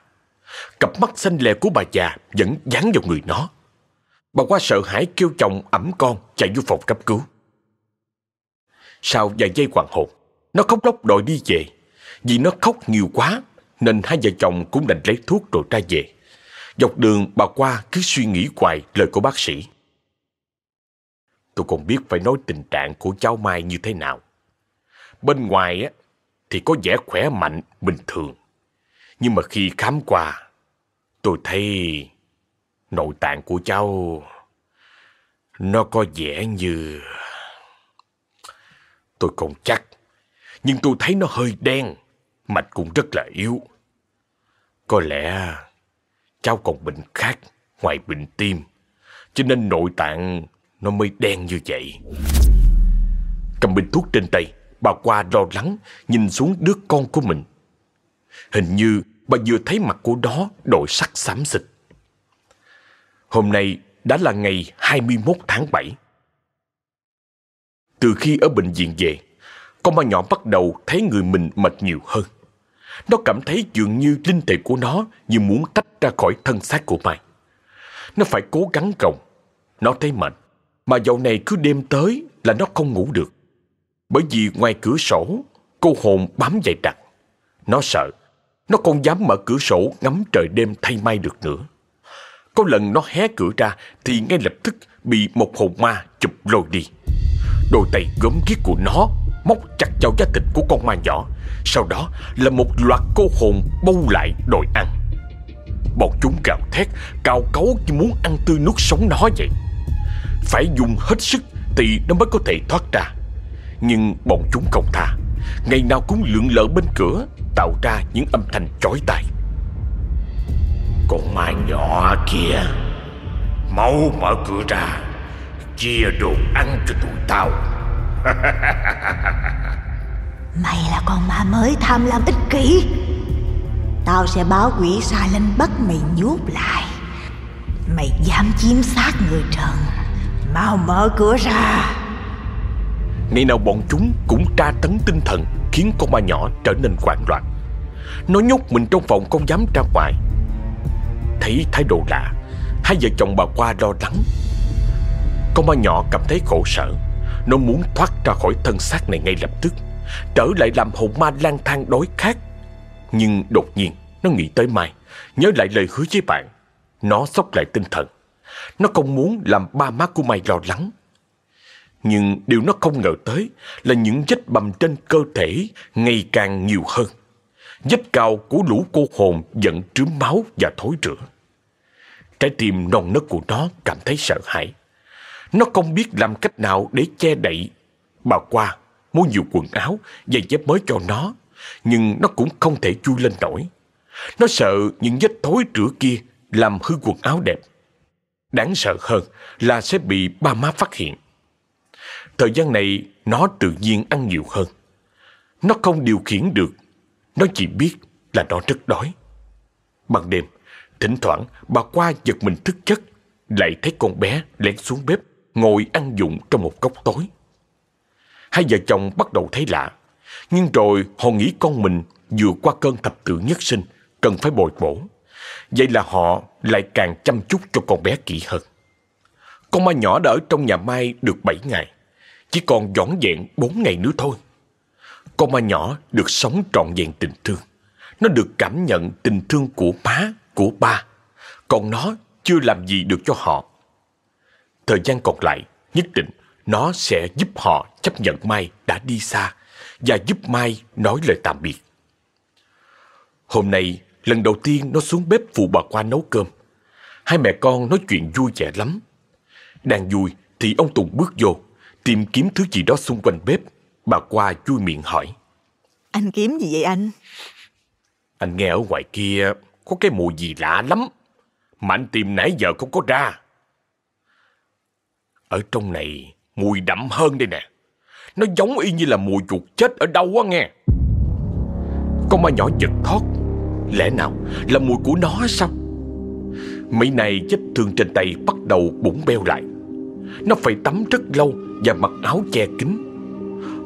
Cặp mắt xanh lè của bà già vẫn dán vào người nó. Bà qua sợ hãi kêu chồng ẩm con chạy vô phòng cấp cứu. Sau vài giây hoàng hồn, nó khóc lóc đòi đi về. Vì nó khóc nhiều quá nên hai vợ chồng cũng đành lấy thuốc rồi ra về. Dọc đường bà qua cứ suy nghĩ hoài lời của bác sĩ. Tôi còn biết phải nói tình trạng của cháu Mai như thế nào. Bên ngoài á, thì có vẻ khỏe mạnh, bình thường. Nhưng mà khi khám qua, tôi thấy nội tạng của cháu nó có vẻ như... Tôi không chắc, nhưng tôi thấy nó hơi đen, mạch cũng rất là yếu. Có lẽ cháu còn bệnh khác ngoài bệnh tim, cho nên nội tạng nó mới đen như vậy. Cầm bình thuốc trên tay, Bà qua lo lắng nhìn xuống đứa con của mình. Hình như bà vừa thấy mặt của nó đổi sắc xám xịt. Hôm nay đã là ngày 21 tháng 7. Từ khi ở bệnh viện về, con ma nhỏ bắt đầu thấy người mình mệt nhiều hơn. Nó cảm thấy dường như linh thể của nó như muốn tách ra khỏi thân xác của mày Nó phải cố gắng gồng. Nó thấy mệt. Mà dạo này cứ đêm tới là nó không ngủ được. Bởi vì ngoài cửa sổ, cô hồn bám dày đặc. Nó sợ, nó không dám mở cửa sổ ngắm trời đêm thay mai được nữa. Có lần nó hé cửa ra thì ngay lập tức bị một hồn ma chụp lôi đi. Đôi tay gớm ghiếc của nó móc chặt vào da thịt của con ma nhỏ. Sau đó là một loạt cô hồn bâu lại đòi ăn. Bọn chúng gào thét, cào cấu như muốn ăn tươi nuốt sống nó vậy. Phải dùng hết sức thì nó mới có thể thoát ra. Nhưng bọn chúng không tha. Ngày nào cũng lượn lỡ bên cửa, Tạo ra những âm thanh chói tai. Con ma nhỏ kia, Mau mở cửa ra, Chia đồ ăn cho tụi tao. (laughs) Mày là con ma mới tham lam ích kỷ. Tao sẽ báo quỷ xa lên bắt mày nhốt lại. Mày dám chiếm xác người trần, Mau mở cửa ra. Ngày nào bọn chúng cũng tra tấn tinh thần, Khiến con ma nhỏ trở nên hoảng loạn. Nó nhốt mình trong phòng không dám ra ngoài. Thấy thái độ lạ, Hai vợ chồng bà qua lo lắng. Con ma nhỏ cảm thấy khổ sở, Nó muốn thoát ra khỏi thân xác này ngay lập tức, Trở lại làm hồn ma lang thang đói khát. Nhưng đột nhiên, Nó nghĩ tới Mai, Nhớ lại lời hứa với bạn. Nó sốc lại tinh thần. Nó không muốn làm ba má của Mai lo lắng nhưng điều nó không ngờ tới là những vết bầm trên cơ thể ngày càng nhiều hơn. Vết cao của lũ cô hồn giận trướm máu và thối rữa. Trái tim non nớt của nó cảm thấy sợ hãi. Nó không biết làm cách nào để che đậy. Bà qua mua nhiều quần áo, giày dép mới cho nó, nhưng nó cũng không thể chui lên nổi. Nó sợ những vết thối rữa kia làm hư quần áo đẹp. Đáng sợ hơn là sẽ bị ba má phát hiện. Thời gian này nó tự nhiên ăn nhiều hơn. Nó không điều khiển được. Nó chỉ biết là nó rất đói. Ban đêm, thỉnh thoảng bà qua giật mình thức giấc, lại thấy con bé lén xuống bếp, ngồi ăn dụng trong một góc tối. Hai vợ chồng bắt đầu thấy lạ. Nhưng rồi họ nghĩ con mình vừa qua cơn thập tử nhất sinh, cần phải bồi bổ. Vậy là họ lại càng chăm chút cho con bé kỹ hơn. Con ma nhỏ đã ở trong nhà Mai được 7 ngày, chỉ còn dõn dẹn bốn ngày nữa thôi. Con ma nhỏ được sống trọn vẹn tình thương. Nó được cảm nhận tình thương của má, của ba. Còn nó chưa làm gì được cho họ. Thời gian còn lại, nhất định nó sẽ giúp họ chấp nhận Mai đã đi xa và giúp Mai nói lời tạm biệt. Hôm nay, lần đầu tiên nó xuống bếp phụ bà qua nấu cơm. Hai mẹ con nói chuyện vui vẻ lắm. Đang vui thì ông Tùng bước vô, tìm kiếm thứ gì đó xung quanh bếp. Bà qua vui miệng hỏi. Anh kiếm gì vậy anh? Anh nghe ở ngoài kia có cái mùi gì lạ lắm. Mà anh tìm nãy giờ không có ra. Ở trong này mùi đậm hơn đây nè. Nó giống y như là mùi chuột chết ở đâu á nghe. Con ma nhỏ giật thót. Lẽ nào là mùi của nó sao? Mấy này vết thương trên tay bắt đầu bụng beo lại. Nó phải tắm rất lâu và mặc áo che kín.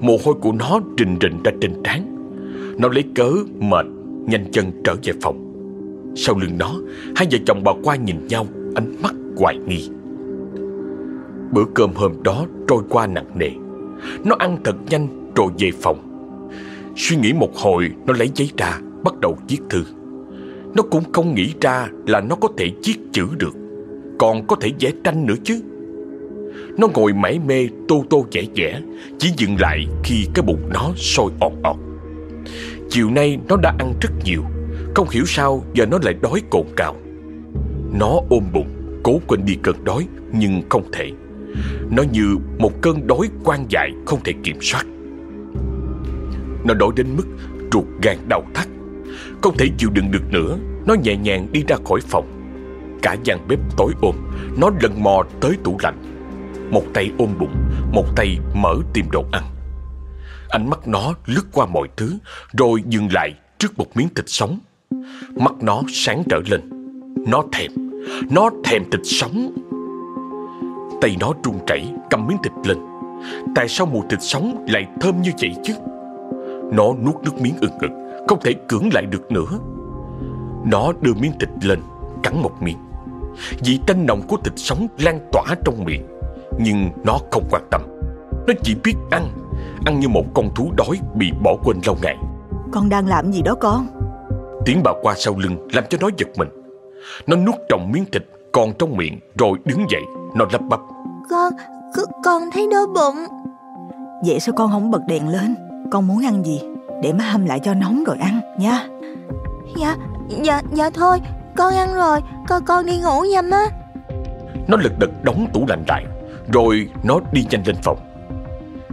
Mồ hôi của nó rình rình ra trên trán. Nó lấy cớ mệt, nhanh chân trở về phòng. Sau lưng nó, hai vợ chồng bà qua nhìn nhau, ánh mắt hoài nghi. Bữa cơm hôm đó trôi qua nặng nề. Nó ăn thật nhanh rồi về phòng. Suy nghĩ một hồi, nó lấy giấy ra, bắt đầu viết thư. Nó cũng không nghĩ ra là nó có thể viết chữ được, còn có thể vẽ tranh nữa chứ. Nó ngồi mải mê tô tô chẻ chẻ chỉ dừng lại khi cái bụng nó sôi ọt ọt. Chiều nay nó đã ăn rất nhiều, không hiểu sao giờ nó lại đói cồn cào. Nó ôm bụng, cố quên đi cơn đói nhưng không thể. Nó như một cơn đói quan dại không thể kiểm soát. Nó đói đến mức ruột gan đau thắt. Không thể chịu đựng được nữa, nó nhẹ nhàng đi ra khỏi phòng. Cả gian bếp tối ôm, nó lần mò tới tủ lạnh. Một tay ôm bụng, một tay mở tìm đồ ăn. Ánh mắt nó lướt qua mọi thứ, rồi dừng lại trước một miếng thịt sống. Mắt nó sáng trở lên. Nó thèm, nó thèm thịt sống. Tay nó run rẩy cầm miếng thịt lên. Tại sao mùi thịt sống lại thơm như vậy chứ? Nó nuốt nước miếng ực ực, không thể cưỡng lại được nữa. Nó đưa miếng thịt lên, cắn một miếng. Vị tanh nồng của thịt sống lan tỏa trong miệng, nhưng nó không quan tâm. Nó chỉ biết ăn, ăn như một con thú đói bị bỏ quên lâu ngày. Con đang làm gì đó con? Tiếng bà qua sau lưng làm cho nó giật mình. Nó nuốt trồng miếng thịt còn trong miệng rồi đứng dậy, nó lắp bắp. Con, con thấy đói bụng Vậy sao con không bật đèn lên? Con muốn ăn gì? Để má hâm lại cho nóng rồi ăn nha. Dạ, dạ, dạ thôi Con ăn rồi, con, con đi ngủ nha má Nó lật đật đóng tủ lạnh lại rồi nó đi nhanh lên phòng.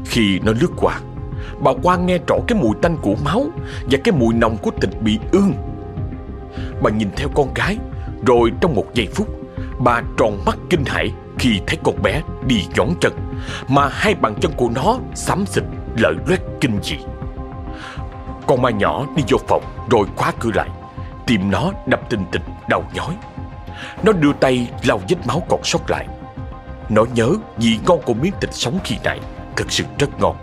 Khi nó lướt qua, Bà Quan nghe rõ cái mùi tanh của máu Và cái mùi nồng của thịt bị ương. Bà nhìn theo con gái, Rồi trong một giây phút, Bà tròn mắt kinh hãi Khi thấy con bé đi nhón chân Mà hai bàn chân của nó xám xịt Lợi loét kinh dị. Con ma nhỏ đi vô phòng Rồi khóa cửa lại Tim nó đập tình tình, đau nhói. Nó đưa tay lau vết máu còn sót lại. Nó nhớ vị ngon của miếng thịt sống khi nãy Thật sự rất ngon.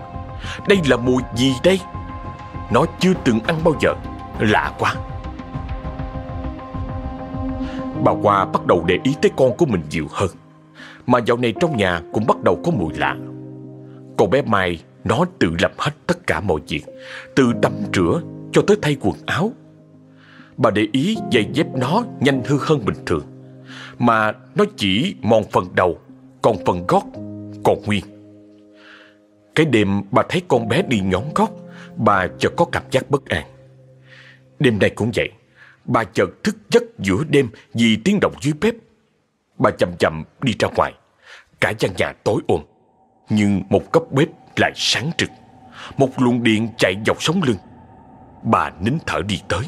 Đây là mùi gì đây? Nó chưa từng ăn bao giờ, Lạ quá. Bà Hoa bắt đầu để ý tới con của mình nhiều hơn, Mà dạo này trong nhà cũng bắt đầu có mùi lạ. Con bé Mai, Nó tự làm hết tất cả mọi việc, Từ tắm rửa cho tới thay quần áo. Bà để ý giày dép nó nhanh hư hơn bình thường, Mà nó chỉ mòn phần đầu còn phần gót, còn nguyên. Cái đêm bà thấy con bé đi nhón gót, Bà chợt có cảm giác bất an. Đêm nay cũng vậy, Bà chợt thức giấc giữa đêm Vì tiếng động dưới bếp. Bà chậm chậm đi ra ngoài, Cả gian nhà tối ôm Nhưng một góc bếp lại sáng trực Một luồng điện chạy dọc sống lưng. Bà nín thở đi tới.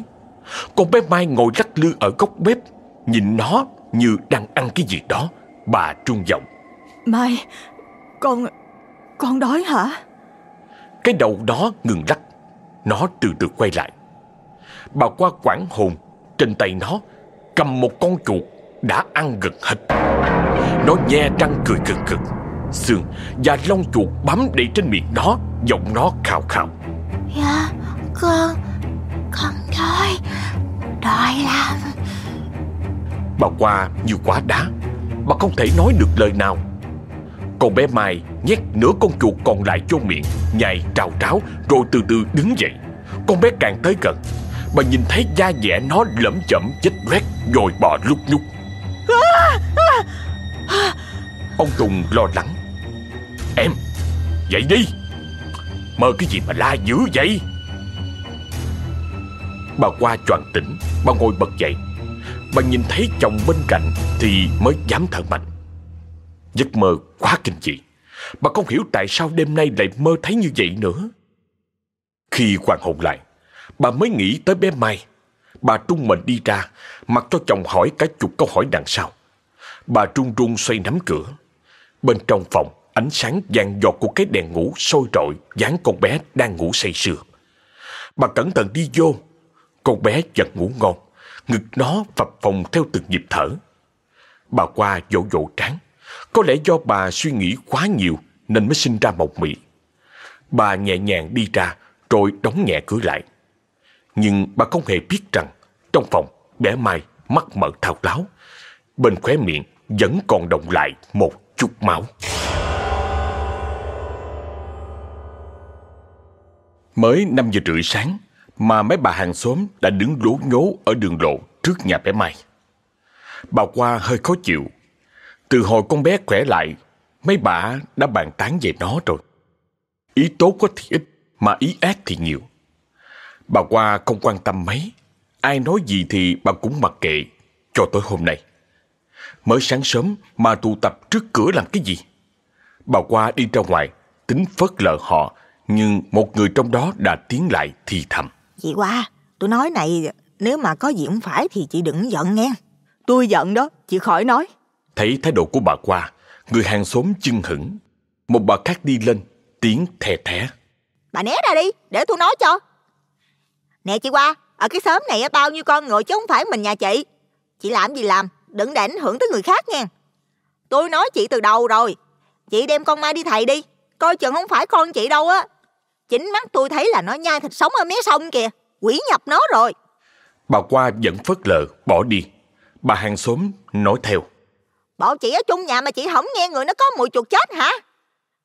Con bé Mai ngồi lắc lư ở góc bếp, Nhìn nó như đang ăn cái gì đó, Bà trung giọng. Mai, con... con đói hả? Cái đầu đó ngừng lắc. Nó từ từ quay lại. Bà qua quảng hồn Trên tay nó Cầm một con chuột Đã ăn gần hết. Nó nhe răng cười cực cực Xương và lông chuột bám đầy trên miệng nó Giọng nó khào khào. Dạ con Con đói Đói lắm. Bà qua như quả đá. Bà không thể nói được lời nào con bé Mai nhét nửa con chuột còn lại vô miệng, Nhai trào tráo, Rồi từ từ đứng dậy. Con bé càng tới gần, Bà nhìn thấy da dẻ nó lẫm chẩm, chết rét Rồi bò lúc nhúc Ông Tùng lo lắng. Em, Dậy đi! Mơ cái gì mà la dữ vậy? Bà qua choàng tỉnh, Bà ngồi bật dậy. Bà nhìn thấy chồng bên cạnh Thì mới dám thở mạnh. Giấc mơ quá kinh dị Bà không hiểu tại sao đêm nay lại mơ thấy như vậy nữa Khi hoàng hồn lại, Bà mới nghĩ tới bé Mai Bà trung mình đi ra, Mặc cho chồng hỏi cả chục câu hỏi đằng sau Bà trung run xoay nắm cửa Bên trong phòng, Ánh sáng vàng giọt của cái đèn ngủ sôi rọi dáng con bé đang ngủ say sưa. Bà cẩn thận đi vô. Con bé chợt ngủ ngon. Ngực nó phập phồng theo từng nhịp thở. Bà qua vỗ vỗ trán. Có lẽ do bà suy nghĩ quá nhiều nên mới sinh ra mộc mị. Bà nhẹ nhàng đi ra rồi đóng nhẹ cửa lại. Nhưng bà không hề biết rằng trong phòng bé Mai mắt mở thao láo. Bên khóe miệng vẫn còn động lại một chút máu. Mới 5 giờ rưỡi sáng mà mấy bà hàng xóm đã đứng lố nhố ở đường lộ trước nhà bé Mai. Bà qua hơi khó chịu. Từ hồi con bé khỏe lại, mấy bà đã bàn tán về nó rồi. Ý tốt có thì ít, mà ý ác thì nhiều. Bà qua không quan tâm mấy, ai nói gì thì bà cũng mặc kệ cho tới hôm nay. Mới sáng sớm mà tụ tập trước cửa làm cái gì? Bà qua đi ra ngoài, tính phớt lờ họ nhưng một người trong đó đã tiến lại thì thầm. Chị qua, tôi nói này nếu mà có gì không phải thì chị đừng giận nghe. Tôi giận đó, chị khỏi nói. Thấy thái độ của bà qua, người hàng xóm chưng hững. Một bà khác đi lên, tiếng thè thẻ. Bà né ra đi, để tôi nói cho. Nè chị qua, ở cái xóm này bao nhiêu con người chứ không phải mình nhà chị. Chị làm gì làm, đừng để ảnh hưởng tới người khác nha. Tôi nói chị từ đầu rồi. Chị đem con Mai đi thầy đi, coi chừng không phải con chị đâu á. Chính mắt tôi thấy là nó nhai thịt sống ở mé sông kìa. Quỷ nhập nó rồi. Bà qua vẫn phớt lờ, bỏ đi. Bà hàng xóm nói theo bọn chị ở chung nhà mà chị không nghe người nó có mùi chuột chết hả?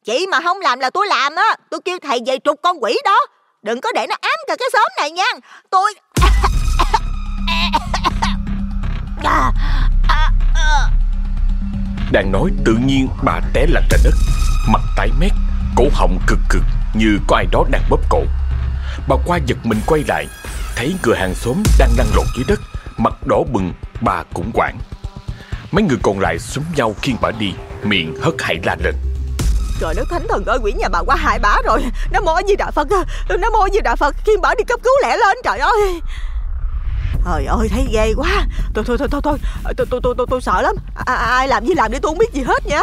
Chị mà không làm là tôi làm á. Tôi kêu thầy về trục con quỷ đó. Đừng có để nó ám cả cái xóm này nha. Tôi... Đang nói tự nhiên bà té lạch ra đất, Mặt tái mét, Cổ họng cực cực như có ai đó đang bóp cổ Bà qua giật mình quay lại, Thấy cửa hàng xóm đang lăn lộn dưới đất, Mặt đỏ bừng, bà cũng quảng Mấy người còn lại súng nhau khiêng bà đi Miệng hất hải la lên. Trời đất thánh thần ơi quỷ nhà bà qua hại bà rồi. Nó mô gì đạo Phật Nó mô gì đạo Phật khiêng bà đi cấp cứu lẹ lên trời ơi. Trời ơi thấy ghê quá. Thôi thôi thôi thôi thôi. Tôi tôi tôi tôi, tôi sợ lắm. À, Ai làm gì làm đi tôi không biết gì hết nha.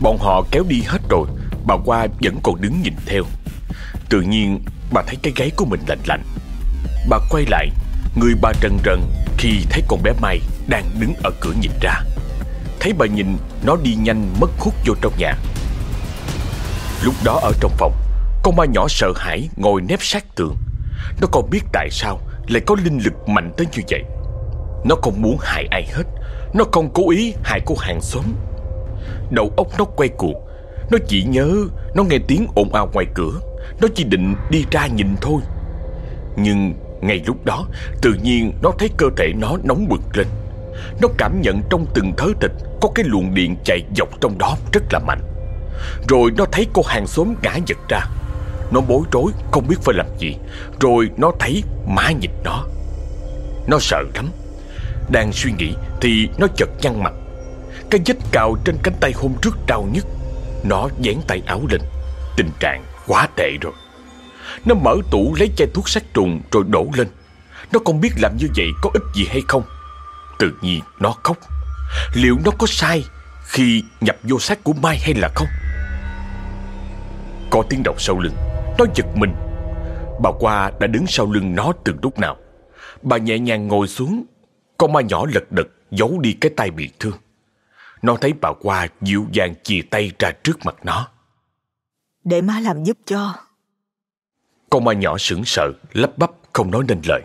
Bọn họ kéo đi hết rồi Bà qua vẫn còn đứng nhìn theo. Tự nhiên bà thấy cái gáy của mình lạnh lạnh. Bà quay lại Người bà trần rần khi thấy con bé Mai đang đứng ở cửa nhìn ra. Thấy bà nhìn, nó đi nhanh mất hút vô trong nhà. Lúc đó ở trong phòng, Con ma nhỏ sợ hãi ngồi nép sát tường. Nó còn biết tại sao lại có linh lực mạnh tới như vậy. Nó không muốn hại ai hết. Nó không cố ý hại cô hàng xóm. Đầu óc nó quay cuồng. Nó chỉ nhớ, Nó nghe tiếng ồn ào ngoài cửa. Nó chỉ định đi ra nhìn thôi. Nhưng ngay lúc đó, Tự nhiên nó thấy cơ thể nó nóng bực lên. Nó cảm nhận trong từng thớ thịt Có cái luồng điện chạy dọc trong đó rất là mạnh. Rồi nó thấy cô hàng xóm ngã giật ra. Nó bối rối, không biết phải làm gì. Rồi nó thấy má nhịp nó. Nó sợ lắm. Đang suy nghĩ thì nó chợt nhăn mặt. Cái vết cào trên cánh tay hôm trước đau nhất. Nó dán tay áo lên. Tình trạng quá tệ rồi. Nó mở tủ lấy chai thuốc sát trùng rồi đổ lên. Nó không biết làm như vậy có ích gì hay không. Tự nhiên nó khóc. Liệu nó có sai Khi nhập vô xác của Mai hay là không? Có tiếng động sau lưng. Nó giật mình. Bà qua đã đứng sau lưng nó từ lúc nào? Bà nhẹ nhàng ngồi xuống. Con ma nhỏ lật đật giấu đi cái tay bị thương. Nó thấy bà qua dịu dàng chìa tay ra trước mặt nó. Để má làm giúp cho. Con ma nhỏ sững sờ, lắp bắp không nói nên lời.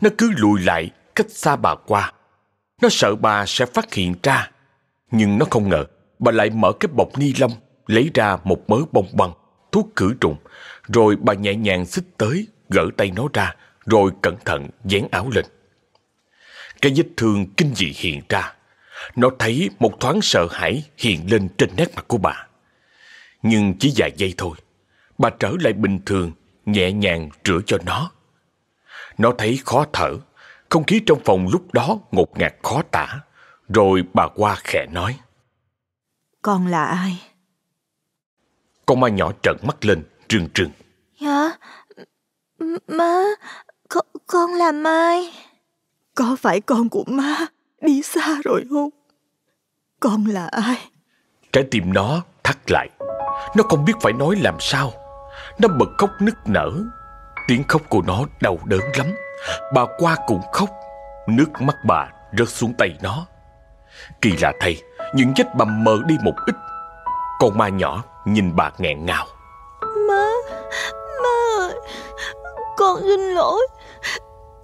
Nó cứ lùi lại, cách xa bà qua. Nó sợ bà sẽ phát hiện ra. Nhưng nó không ngờ, bà lại mở cái bọc ni lông, lấy ra một mớ bông băng, thuốc khử trùng. Rồi bà nhẹ nhàng xích tới, gỡ tay nó ra, rồi cẩn thận dán áo lên. Cái vết thương kinh dị hiện ra. Nó thấy một thoáng sợ hãi hiện lên trên nét mặt của bà. Nhưng chỉ vài giây thôi, bà trở lại bình thường, nhẹ nhàng rửa cho nó. Nó thấy khó thở, không khí trong phòng lúc đó ngột ngạt khó tả. Rồi bà qua khẽ nói. Con là ai? Con ma nhỏ trợn mắt lên, trừng trừng. Dạ, má, con, con là Mai. Có phải con của má đi xa rồi không? Con là ai? Trái tim nó thắt lại. Nó không biết phải nói làm sao. Nó bật khóc nức nở. Tiếng khóc của nó đau đớn lắm. Bà qua cũng khóc. Nước mắt bà rớt xuống tay nó. Kỳ lạ thay, những vết bầm mờ đi một ít. Con ma nhỏ nhìn bà nghẹn ngào. Má, má ơi, con xin lỗi.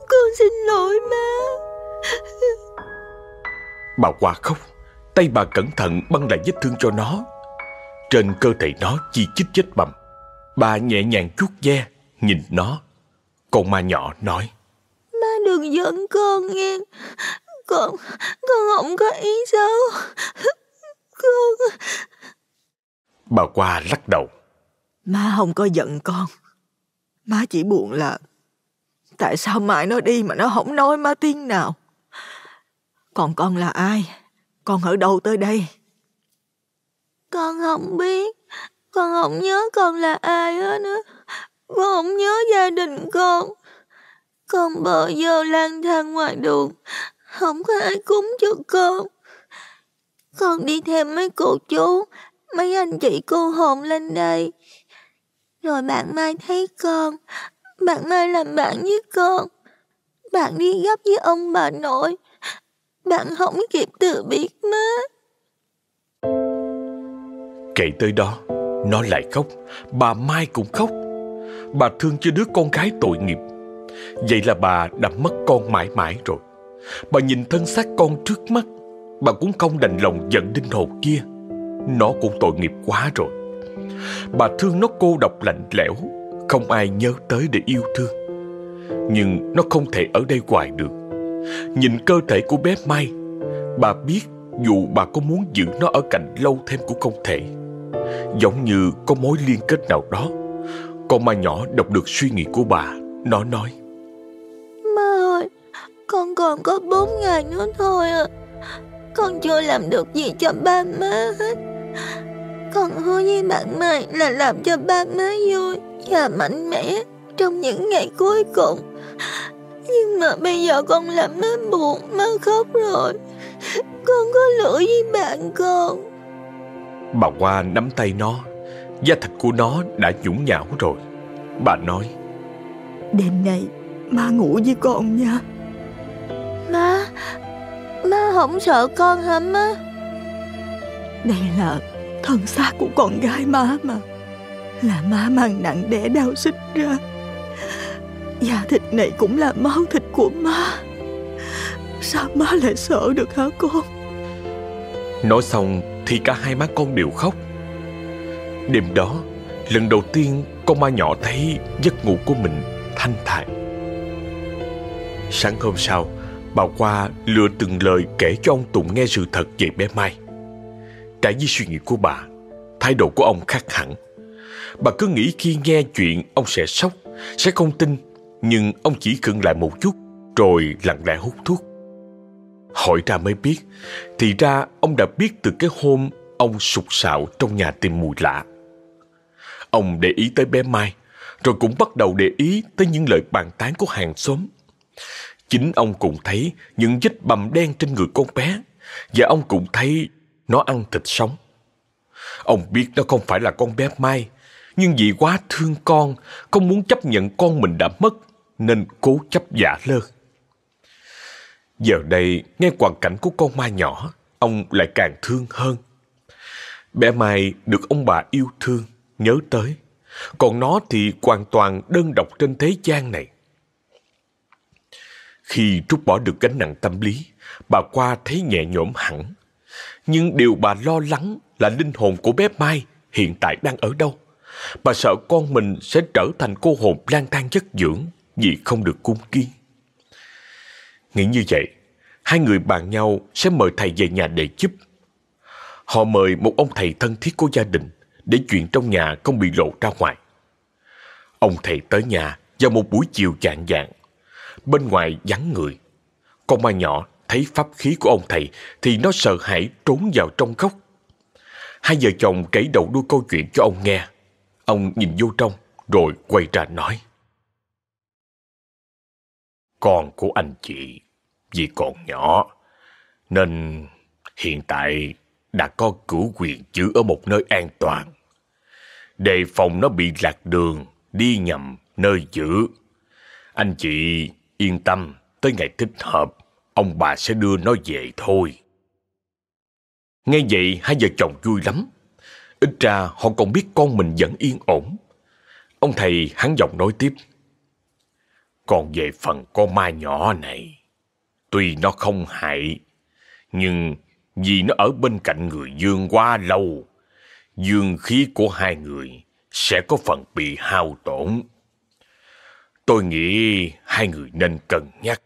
Con xin lỗi má. Bà qua khóc, tay bà cẩn thận băng lại vết thương cho nó. Trên cơ thể nó chi chít vết bầm. Bà nhẹ nhàng chuốt ve, nhìn nó. Con ma nhỏ nói. Má đừng giận con nghe. Con, con không có ý xấu. Con... Bà qua lắc đầu. Má không có giận con. Má chỉ buồn là tại sao mãi nó đi mà nó không nói má tiếng nào. Còn con là ai? Con ở đâu tới đây? Con không biết. Con không nhớ con là ai hết nữa. Con không nhớ gia đình con. Con bờ giờ lang thang ngoài đường. Không có ai cúng cho con. Con đi thêm mấy cô chú, mấy anh chị cô hồn lên đây. Rồi bạn Mai thấy con. Bạn Mai làm bạn với con. Bạn đi gấp với ông bà nội. Bạn không kịp từ biệt má. Kể tới đó, nó lại khóc, bà Mai cũng khóc. Bà thương cho đứa con gái tội nghiệp. Vậy là bà đã mất con mãi mãi rồi. Bà nhìn thân xác con trước mắt, bà cũng không đành lòng giận linh hồn kia. Nó cũng tội nghiệp quá rồi. Bà thương nó cô độc lạnh lẽo, không ai nhớ tới để yêu thương. Nhưng nó không thể ở đây hoài được. Nhìn cơ thể của bé Mai, bà biết dù bà có muốn giữ nó ở cạnh lâu thêm cũng không thể. Giống như có mối liên kết nào đó. Con ma nhỏ đọc được suy nghĩ của bà, nó nói. Ma ơi, con còn có bốn ngày nữa thôi à. Con chưa làm được gì cho ba má hết. Con hứa với bạn mày là làm cho ba má vui và mạnh mẽ trong những ngày cuối cùng. Nhưng mà bây giờ con làm má buồn, má khóc rồi. Con có lỗi với bạn con. Bà Hoa nắm tay nó, da thịt của nó đã nhũng nhão rồi. Bà nói, Đêm nay má ngủ với con nha. Má, má không sợ con hả má? Đây là thân xác của con gái má mà. Là má mang nặng đẻ đau xích ra. Da thịt này cũng là máu thịt của má. Sao má lại sợ được hả con? Nói xong thì cả hai má con đều khóc. Đêm đó, lần đầu tiên con ma nhỏ thấy giấc ngủ của mình thanh thản. Sáng hôm sau, bà qua lừa từng lời kể cho ông Tùng nghe sự thật về bé Mai. Trái với suy nghĩ của bà, thái độ của ông khác hẳn. Bà cứ nghĩ khi nghe chuyện ông sẽ sốc, sẽ không tin, nhưng ông chỉ khựng lại một chút rồi lặng lẽ hút thuốc. Hỏi ra mới biết, thì ra ông đã biết từ cái hôm ông sụt sạo trong nhà tìm mùi lạ. Ông để ý tới bé Mai, rồi cũng bắt đầu để ý tới những lời bàn tán của hàng xóm. Chính ông cũng thấy những vết bầm đen trên người con bé, và ông cũng thấy nó ăn thịt sống. Ông biết nó không phải là con bé Mai, nhưng vì quá thương con, không muốn chấp nhận con mình đã mất, nên cố chấp giả lơ. Giờ đây, nghe hoàn cảnh của con Mai nhỏ, ông lại càng thương hơn. Bé Mai được ông bà yêu thương, nhớ tới. Còn nó thì hoàn toàn đơn độc trên thế gian này. Khi trút bỏ được gánh nặng tâm lý, bà qua thấy nhẹ nhõm hẳn. Nhưng điều bà lo lắng là linh hồn của bé Mai hiện tại đang ở đâu. Bà sợ con mình sẽ trở thành cô hồn lang thang chất dưỡng vì không được cung kiên. Nghĩ như vậy, hai người bàn nhau sẽ mời thầy về nhà để giúp. Họ mời một ông thầy thân thiết của gia đình để chuyện trong nhà không bị lộ ra ngoài. Ông thầy tới nhà vào một buổi chiều chạng dạng, Bên ngoài vắng người. Con ma nhỏ thấy pháp khí của ông thầy thì nó sợ hãi trốn vào trong góc. Hai vợ chồng kể đầu đuôi câu chuyện cho ông nghe. Ông nhìn vô trong rồi quay ra nói. Con của anh chị vì còn nhỏ nên hiện tại đã có cửu quyền giữ ở một nơi an toàn. Đề phòng nó bị lạc đường, đi nhầm nơi giữ. Anh chị yên tâm, tới ngày thích hợp, ông bà sẽ đưa nó về thôi. Nghe vậy hai vợ chồng vui lắm. Ít ra họ còn biết con mình vẫn yên ổn. Ông thầy hắn giọng nói tiếp. Còn về phần con ma nhỏ này, tuy nó không hại, nhưng vì nó ở bên cạnh người Dương quá lâu, dương khí của hai người sẽ có phần bị hao tổn. Tôi nghĩ hai người nên cân nhắc.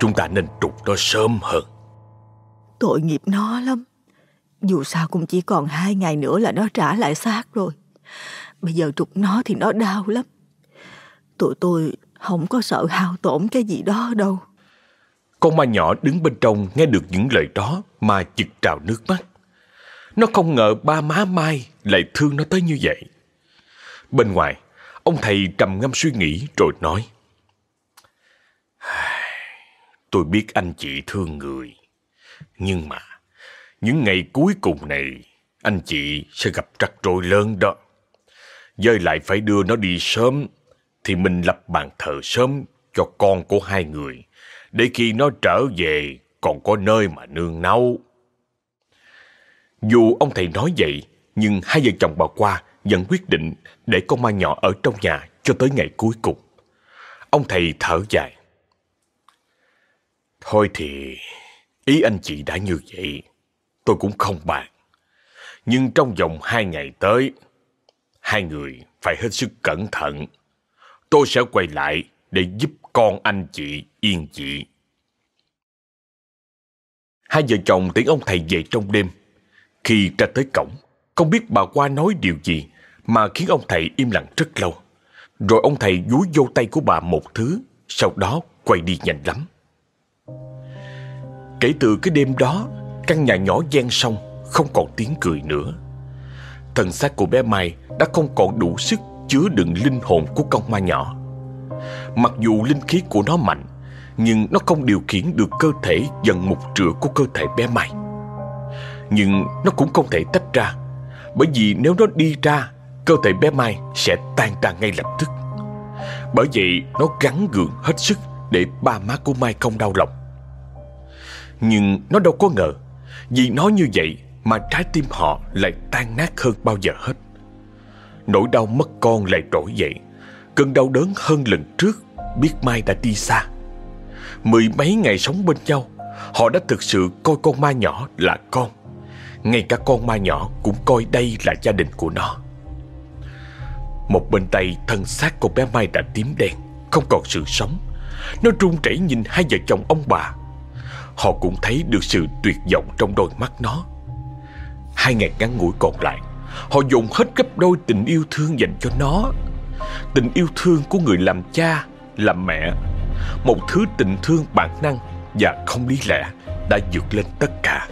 Chúng ta nên trục nó sớm hơn. Tội nghiệp nó lắm. Dù sao cũng chỉ còn hai ngày nữa là nó trả lại xác rồi. Bây giờ trục nó thì nó đau lắm. Tụi tôi không có sợ hao tổn cái gì đó đâu. Con ma nhỏ đứng bên trong nghe được những lời đó mà chực trào nước mắt. Nó không ngờ ba má Mai lại thương nó tới như vậy. Bên ngoài, ông thầy trầm ngâm suy nghĩ rồi nói. Tôi biết anh chị thương người. Nhưng mà, những ngày cuối cùng này, anh chị sẽ gặp trắc rối lớn đó. Dơi lại phải đưa nó đi sớm, thì mình lập bàn thờ sớm cho con của hai người, để khi nó trở về còn có nơi mà nương náu. Dù ông thầy nói vậy, nhưng hai vợ chồng bà qua vẫn quyết định để con ma nhỏ ở trong nhà cho tới ngày cuối cùng. Ông thầy thở dài. Thôi thì ý anh chị đã như vậy, tôi cũng không bàn. Nhưng trong vòng hai ngày tới, hai người phải hết sức cẩn thận. Tôi sẽ quay lại để giúp con anh chị yên dị. Hai vợ chồng tiễn ông thầy về trong đêm. Khi ra tới cổng, không biết bà qua nói điều gì mà khiến ông thầy im lặng rất lâu. Rồi ông thầy dúi vô tay của bà một thứ, sau đó quay đi nhanh lắm. Kể từ cái đêm đó, căn nhà nhỏ gian sông không còn tiếng cười nữa. Thần xác của bé Mai đã không còn đủ sức chứa đựng linh hồn của con ma nhỏ. Mặc dù linh khí của nó mạnh, nhưng nó không điều khiển được cơ thể dần mục trựa của cơ thể bé Mai. Nhưng nó cũng không thể tách ra, bởi vì nếu nó đi ra, cơ thể bé Mai sẽ tan ra ngay lập tức. Bởi vậy nó gắn gượng hết sức để ba má của Mai không đau lòng. Nhưng nó đâu có ngờ Vì nó như vậy mà trái tim họ lại tan nát hơn bao giờ hết Nỗi đau mất con lại trỗi dậy. Cơn đau đớn hơn lần trước, Biết Mai đã đi xa. Mười mấy ngày sống bên nhau, Họ đã thực sự coi con ma nhỏ là con. Ngay cả con ma nhỏ cũng coi đây là gia đình của nó. Một bên tay thân xác của bé Mai đã tím đen, Không còn sự sống. Nó run rẩy nhìn hai vợ chồng ông bà. Họ cũng thấy được sự tuyệt vọng trong đôi mắt nó. Hai ngày ngắn ngủi còn lại Họ dùng hết gấp đôi tình yêu thương dành cho nó. Tình yêu thương của người làm cha, làm mẹ. Một thứ tình thương bản năng và không lý lẽ đã vượt lên tất cả.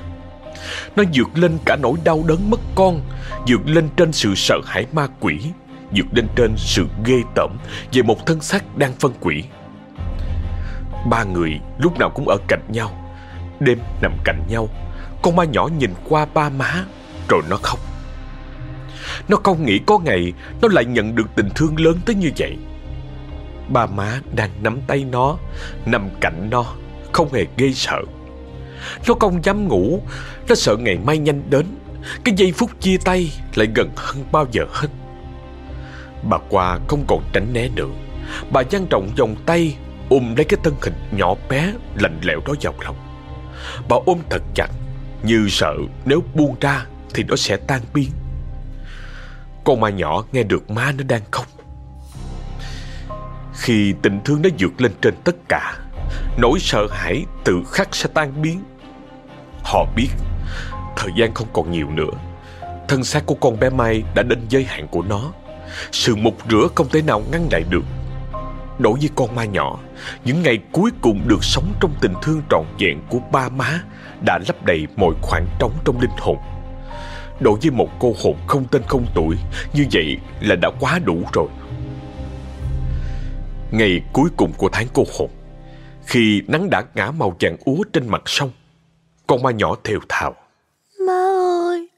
Nó vượt lên cả nỗi đau đớn mất con Vượt lên trên sự sợ hãi ma quỷ Vượt lên trên sự ghê tởm Về một thân xác đang phân quỷ. Ba người lúc nào cũng ở cạnh nhau Đêm nằm cạnh nhau. Con ma nhỏ nhìn qua ba má Rồi nó khóc. Nó không nghĩ có ngày Nó lại nhận được tình thương lớn tới như vậy. Ba má đang nắm tay nó, Nằm cạnh nó, Không hề ghê sợ. Nó không dám ngủ, Nó sợ ngày mai nhanh đến. Cái giây phút chia tay lại gần hơn bao giờ hết. Bà qua không còn tránh né nữa. Bà dang trọng vòng tay, Ôm lấy cái thân hình nhỏ bé, Lạnh lẽo đó vào lòng. Bà ôm thật chặt, Như sợ nếu buông ra Thì nó sẽ tan biến. Con ma nhỏ nghe được má nó đang khóc. Khi tình thương nó vượt lên trên tất cả, Nỗi sợ hãi tự khắc sẽ tan biến. Họ biết, Thời gian không còn nhiều nữa. Thân xác của con bé Mai đã đến giới hạn của nó. Sự mục rửa không thể nào ngăn lại được. Đối với con ma nhỏ, Những ngày cuối cùng được sống trong tình thương trọn vẹn của ba má Đã lấp đầy mọi khoảng trống trong linh hồn. Đối với một cô hồn không tên không tuổi Như vậy là đã quá đủ rồi. Ngày cuối cùng của tháng cô hồn Khi nắng đã ngã màu vàng úa trên mặt sông Con ma nhỏ thều thào. Má ơi!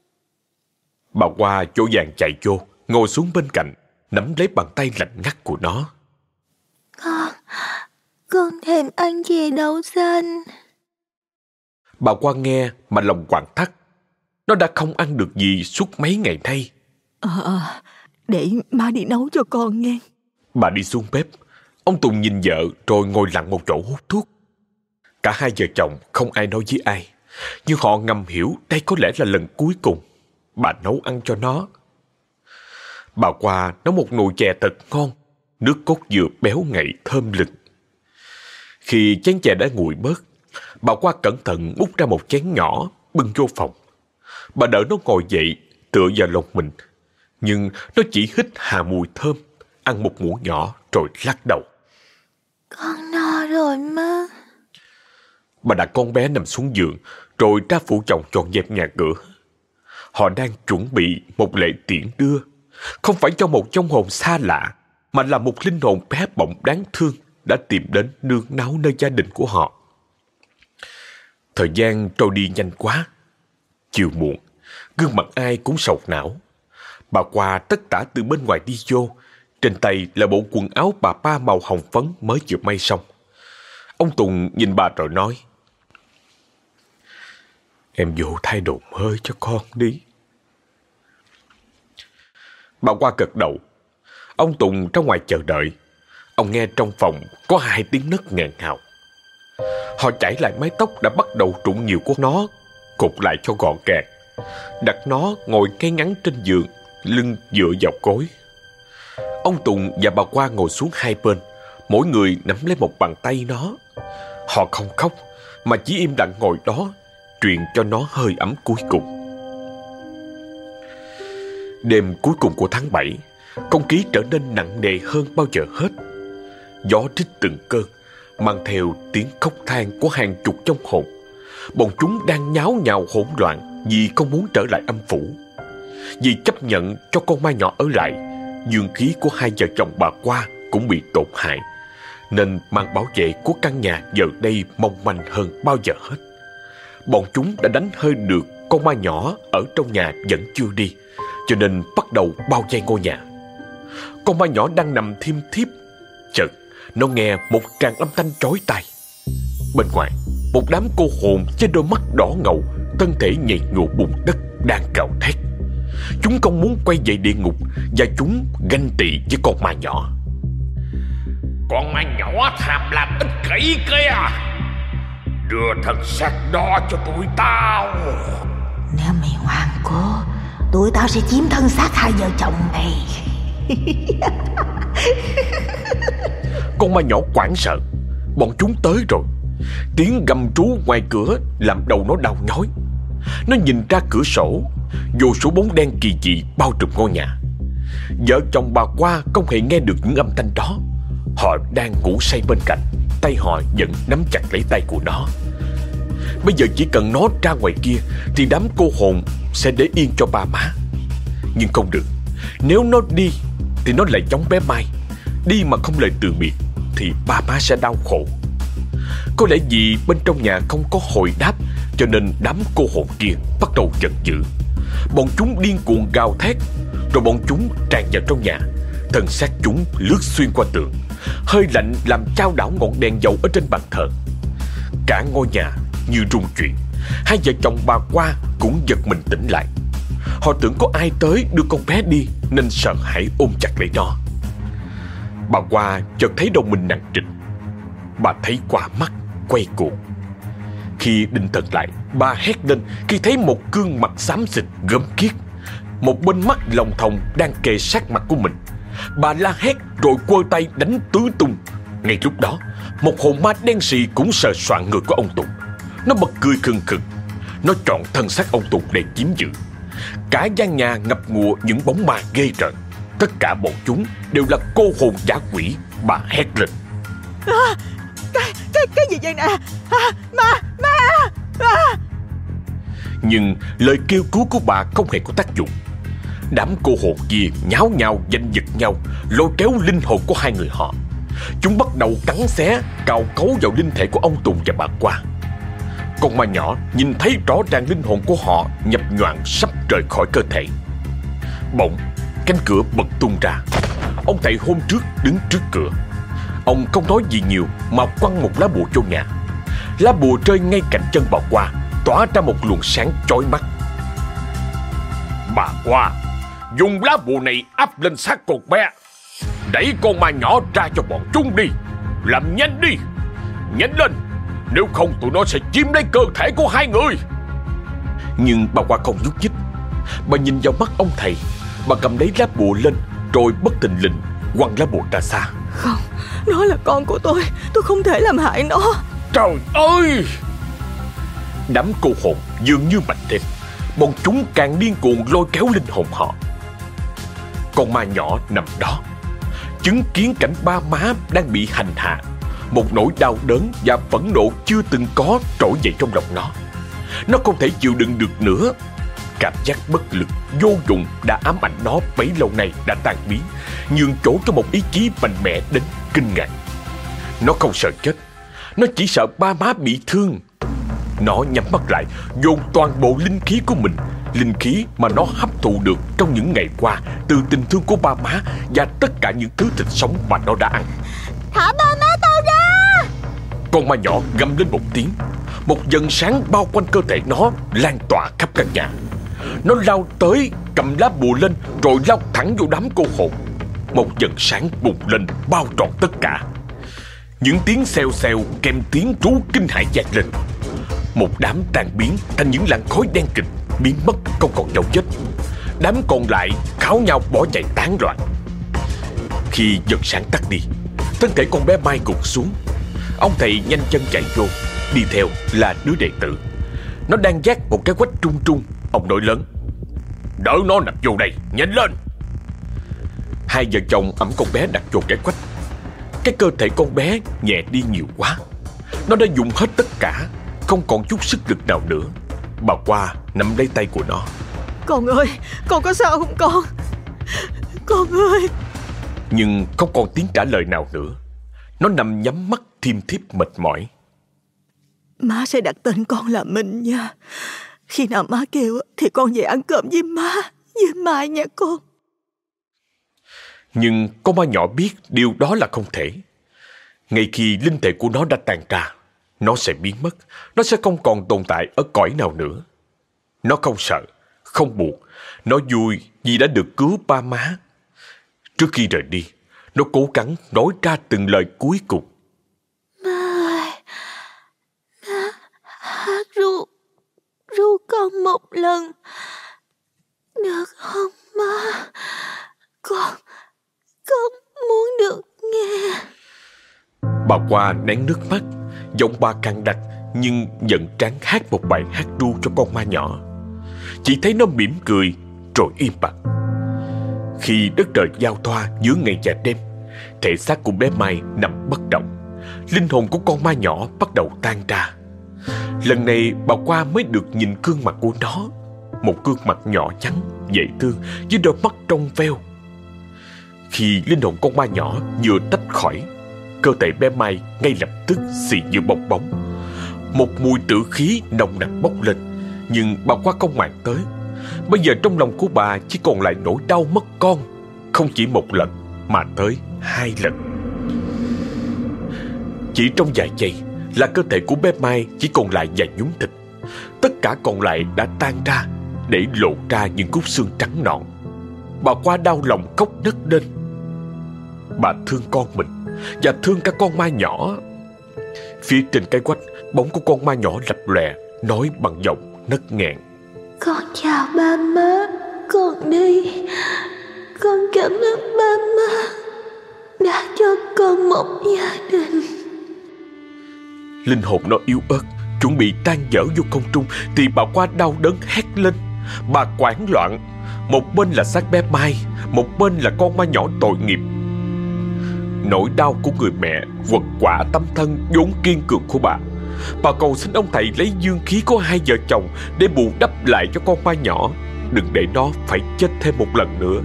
Bà qua chỗ vàng chạy vô Ngồi xuống bên cạnh Nắm lấy bàn tay lạnh ngắt của nó. Con Con thèm ăn chè đậu xanh. Bà qua nghe mà lòng quặn thắt Nó đã không ăn được gì suốt mấy ngày nay. Ờ, à, để má đi nấu cho con nghe. Bà đi xuống bếp. Ông Tùng nhìn vợ rồi ngồi lặng một chỗ hút thuốc. Cả hai vợ chồng không ai nói với ai Nhưng họ ngầm hiểu đây có lẽ là lần cuối cùng Bà nấu ăn cho nó. Bà qua nấu một nồi chè thật ngon Nước cốt dừa béo ngậy thơm lừng Khi chén chè đã nguội bớt Bà qua cẩn thận múc ra một chén nhỏ Bưng vô phòng Bà đỡ nó ngồi dậy Tựa vào lòng mình. Nhưng nó chỉ hít hà mùi thơm Ăn một muỗng nhỏ rồi lắc đầu. Con no rồi má. Bà đặt con bé nằm xuống giường Rồi ra phụ chồng dọn dẹp nhà cửa. Họ đang chuẩn bị một lễ tiễn đưa. Không phải cho một trong hồn xa lạ Mà là một linh hồn bé bỏng đáng thương Đã tìm đến nương náu nơi gia đình của họ. Thời gian trôi đi nhanh quá Chiều muộn, Gương mặt ai cũng sầu não. Bà qua tất tả từ bên ngoài đi vô. Trên tay là bộ quần áo bà ba màu hồng phấn mới vừa may xong. Ông Tùng nhìn bà rồi nói, Em vô thay đồ mới cho con đi. Bà qua gật đầu. Ông Tùng ra ngoài chờ đợi. Ông nghe trong phòng có hai tiếng nấc ngàn ngào. Họ chảy lại mái tóc đã bắt đầu rụng nhiều của nó Cột lại cho gọn gàng Đặt nó ngồi ngay ngắn trên giường, Lưng dựa vào gối. Ông Tùng và bà Qua ngồi xuống hai bên, Mỗi người nắm lấy một bàn tay nó. Họ không khóc, Mà chỉ im lặng ngồi đó, Truyền cho nó hơi ấm cuối cùng. Đêm cuối cùng của tháng 7 Không khí trở nên nặng nề hơn bao giờ hết. Gió rít từng cơn, Mang theo tiếng khóc than của hàng chục trong hồn. Bọn chúng đang nháo nhào hỗn loạn Vì không muốn trở lại âm phủ. Vì chấp nhận cho con ma nhỏ ở lại, Dương khí của hai vợ chồng bà qua Cũng bị tổn hại, Nên mang bảo vệ của căn nhà giờ đây mong manh hơn bao giờ hết. Bọn chúng đã đánh hơi được con ma nhỏ ở trong nhà vẫn chưa đi, Cho nên bắt đầu bao vây ngôi nhà. Con ma nhỏ đang nằm thiêm thiếp, Chợt nó nghe một tràng âm thanh chói tai. Bên ngoài một đám cô hồn với đôi mắt đỏ ngầu Thân thể nhầy nhụa bùn đất đang gào thét. Chúng không muốn quay về địa ngục Và chúng ganh tị với con ma nhỏ. Con ma nhỏ tham lam ích kỷ kia Đưa thân xác đó cho tụi tao. Nếu mày ngoan cố Tụi tao sẽ chiếm thân xác hai vợ chồng mày. (laughs) Con ma nhỏ quảng sợ. Bọn chúng tới rồi Tiếng gầm trú ngoài cửa Làm đầu nó đau nhói. Nó nhìn ra cửa sổ, Vô số bóng đen kỳ dị bao trùm ngôi nhà. Vợ chồng bà qua không hề nghe được những âm thanh đó. Họ đang ngủ say bên cạnh, Tay họ vẫn nắm chặt lấy tay của nó. Bây giờ chỉ cần nó ra ngoài kia Thì đám cô hồn sẽ để yên cho ba má. Nhưng không được. Nếu nó đi Thì nó lại chống bé Mai. Đi mà không lời từ biệt Thì ba má sẽ đau khổ. Có lẽ vì bên trong nhà không có hồi đáp, Cho nên đám cô hồn kia bắt đầu giận dữ. Bọn chúng điên cuồng gào thét, Rồi bọn chúng tràn vào trong nhà. Thân xác chúng lướt xuyên qua tường, Hơi lạnh làm trao đảo ngọn đèn dầu ở trên bàn thờ. Cả ngôi nhà như rung chuyển, Hai vợ chồng bà qua cũng giật mình tỉnh lại. Họ tưởng có ai tới đưa con bé đi, Nên sợ hãi ôm chặt lấy nó. Bà qua chợt thấy đầu mình nặng trịch. Bà thấy quả mắt Quay cuồng. Khi định thần lại Bà hét lên khi thấy một gương mặt xám xịt gớm kiết Một bên mắt lòng thòng đang kề sát mặt của mình. Bà la hét rồi quơ tay đánh tứ tung. Ngay lúc đó Một hồn ma đen xì cũng sờ soạn người của ông Tùng. Nó bật cười khừng khừng. Nó chọn thân xác ông Tùng để chiếm giữ. Cả gian nhà ngập ngụa những bóng ma ghê rợn. Tất cả bọn chúng đều là cô hồn giả quỷ Bà hét lên. À, cái cái cái gì vậy nè? À, Ma ma à. Nhưng lời kêu cứu của bà không hề có tác dụng. Đám cô hồn kia nháo nhào danh giật nhau Lôi kéo linh hồn của hai người họ. Chúng bắt đầu cắn xé Cào cấu vào linh thể của ông Tùng và bà Qua Con ma nhỏ nhìn thấy rõ ràng linh hồn của họ Nhập nhoạng sắp rời khỏi cơ thể. Bỗng cánh cửa bật tung ra. Ông thầy hôm trước đứng trước cửa. Ông không nói gì nhiều, Mà quăng một lá bùa cho nhà. Lá bùa rơi ngay cạnh chân bà Qua Tỏa ra một luồng sáng chói mắt. Bà Qua Dùng lá bùa này áp lên xác con bé. Đẩy con ma nhỏ ra cho bọn chúng đi. Làm nhanh đi. Nhanh lên, Nếu không tụi nó sẽ chiếm lấy cơ thể của hai người. Nhưng bà Qua không nhúc nhích. Bà nhìn vào mắt ông thầy. Bà cầm lấy lá bùa lên, Rồi bất tình lình quăng lá bùa ra xa. Không. Nó là con của tôi. Tôi không thể làm hại nó. Trời ơi! Đám cô hồn dường như mạnh thêm Bọn chúng càng điên cuồng lôi kéo linh hồn họ. Con ma nhỏ nằm đó. Chứng kiến cảnh ba má đang bị hành hạ. Một nỗi đau đớn và phẫn nộ chưa từng có trỗi dậy trong lòng nó. Nó không thể chịu đựng được nữa. Cảm giác bất lực, vô dụng đã ám ảnh nó bấy lâu nay đã tan biến Nhường chỗ cho một ý chí mạnh mẽ đến kinh ngạc. Nó không sợ chết Nó chỉ sợ ba má bị thương. Nó nhắm mắt lại Dồn toàn bộ linh khí của mình Linh khí mà nó hấp thụ được trong những ngày qua Từ tình thương của ba má Và tất cả những thứ thịt sống mà nó đã ăn. Thả ba má tao ra! Con ma nhỏ gầm lên một tiếng. Một dần sáng bao quanh cơ thể nó Lan tỏa khắp căn nhà. Nó lao tới cầm lá bùa lên Rồi lao thẳng vô đám cô hồn một dần sáng bùng lên bao trọn tất cả. Những tiếng xèo xèo kèm tiếng rú kinh hãi dạt lên. Một đám tan biến thành những làn khói đen kịch Biến mất không còn dấu vết. Đám còn lại kháo nhau bỏ chạy tán loạn. Khi dần sáng tắt đi Thân thể con bé Mai gục xuống. Ông thầy nhanh chân chạy vô Đi theo là đứa đệ tử. Nó đang dắt một cái quách trung trung Ông nội lớn. Đỡ nó nằm vô đây, nhanh lên! Hai vợ chồng ẩm con bé đặt vô cái quách. Cái cơ thể con bé nhẹ đi nhiều quá. Nó đã dùng hết tất cả Không còn chút sức lực nào nữa. Bà qua nắm lấy tay của nó. Con ơi Con có sao không con? Con ơi! Nhưng không còn tiếng trả lời nào nữa. Nó nằm nhắm mắt thiêm thiếp mệt mỏi. Má sẽ đặt tên con là Minh nha. Khi nào má kêu Thì con về ăn cơm với má Với Mai nha con nhưng con ma nhỏ biết điều đó là không thể. Ngay khi linh thể của nó đã tàn ra, Nó sẽ biến mất. Nó sẽ không còn tồn tại ở cõi nào nữa. Nó không sợ, Không buồn. Nó vui vì đã được cứu ba má. Trước khi rời đi, Nó cố gắng nói ra từng lời cuối cùng. Má ơi Má hát ru Ru con một lần. Được không, má? Con con muốn được nghe. Bà qua nén nước mắt Giọng bà càng đặc Nhưng vẫn tráng hát một bài hát ru cho con ma nhỏ. Chỉ thấy nó mỉm cười Rồi im bặt. Khi đất trời giao thoa giữa ngày và đêm Thể xác của bé Mai nằm bất động. Linh hồn của con ma nhỏ bắt đầu tan ra. Lần này bà qua mới được nhìn gương mặt của nó Một gương mặt nhỏ nhắn, dễ thương Với đôi mắt trong veo. Khi linh hồn con ma nhỏ vừa tách khỏi, Cơ thể bé Mai ngay lập tức xì như bong bóng. Một mùi tử khí nồng nặc bốc lên, Nhưng bà qua không mạng tới. Bây giờ trong lòng của bà chỉ còn lại nỗi đau mất con, Không chỉ một lần mà tới hai lần. Chỉ trong vài giây là cơ thể của bé Mai chỉ còn lại vài nhúng thịt. Tất cả còn lại đã tan ra để lộ ra những khúc xương trắng nọn Bà qua đau lòng khóc nấc lên. Bà thương con mình và thương cả con ma nhỏ. Phía trên cái quách, bóng của con ma nhỏ lập lòe, nói bằng giọng nấc nghẹn. Con chào ba má, con đi. Con cảm ơn ba má đã cho con một gia đình. Linh hồn nó yếu ớt, chuẩn bị tan dở vô không trung thì bà qua đau đớn hét lên. Bà quảng loạn, một bên là xác bé Mai, một bên là con ma nhỏ tội nghiệp. Nỗi đau của người mẹ Vật quả tâm thân vốn kiên cường của bà. Bà cầu xin ông thầy lấy dương khí của hai vợ chồng để bù đắp lại cho con ma nhỏ, đừng để nó phải chết thêm một lần nữa.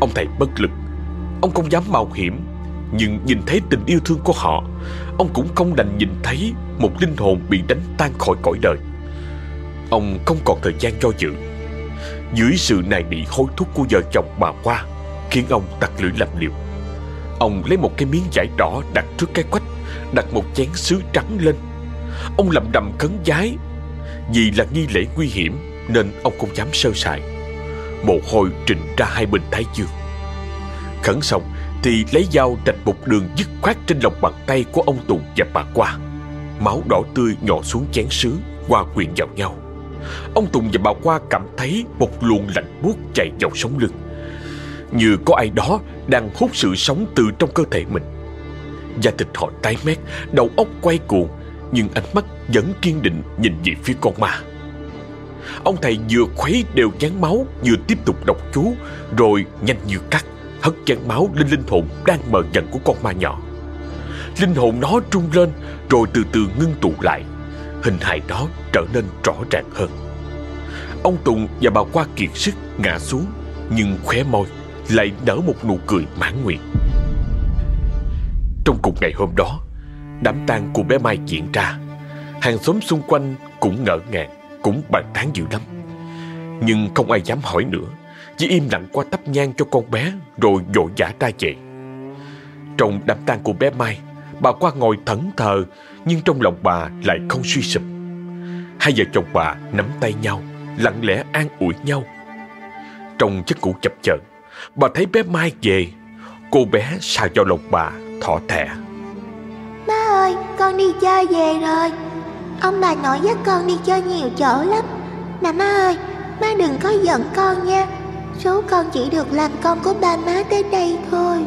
Ông thầy bất lực, ông không dám mạo hiểm, nhưng nhìn thấy tình yêu thương của họ, ông cũng không đành nhìn thấy một linh hồn bị đánh tan khỏi cõi đời. Ông không còn thời gian cho dự. Dưới sự nài nỉ hối thúc của vợ chồng bà qua, khiến ông tặc lưỡi làm liều. Ông lấy một cái miếng vải đỏ đặt trước cái quách, đặt một chén sứ trắng lên. Ông lầm đầm khấn giái, vì là nghi lễ nguy hiểm nên ông không dám sơ sài. Mồ hôi trình ra hai bên thái dương. Khẩn xong thì lấy dao rạch một đường dứt khoát trên lòng bàn tay của ông Tùng và bà Qua. Máu đỏ tươi nhỏ xuống chén sứ, qua quyện vào nhau. Ông Tùng và bà Qua cảm thấy một luồng lạnh buốt chạy vào sống lưng. Như có ai đó đang hút sự sống từ trong cơ thể mình. Da thịt họ tái mét, đầu óc quay cuồng, nhưng ánh mắt vẫn kiên định nhìn về phía con ma. Ông thầy vừa khuấy đều chán máu Vừa tiếp tục đọc chú Rồi nhanh như cắt Hất chán máu lên linh hồn đang mờ dần của con ma nhỏ Linh hồn nó trung lên Rồi từ từ ngưng tụ lại Hình hài đó trở nên rõ ràng hơn Ông Tùng và bà qua kiệt sức ngã xuống Nhưng khóe môi lại nở một nụ cười mãn nguyện Trong cùng ngày hôm đó Đám tang của bé Mai diễn ra Hàng xóm xung quanh cũng ngỡ ngàng cũng bàn tán dữ lắm. Nhưng không ai dám hỏi nữa, chỉ im lặng qua tắp nhang cho con bé rồi vội vã ra về. Trong đám tang của bé Mai, bà qua ngồi thẫn thờ nhưng trong lòng bà lại không suy sụp. Hai vợ chồng bà nắm tay nhau, lặng lẽ an ủi nhau. Trong giấc ngủ chập chờn, bà thấy bé Mai về, cô bé xà vào lòng bà, thỏ thẻ. Má ơi, con đi chơi về rồi. Ông bà nội dắt con đi chơi nhiều chỗ lắm. Nè má ơi Má đừng có giận con nha. Số con chỉ được làm con của ba má tới đây thôi.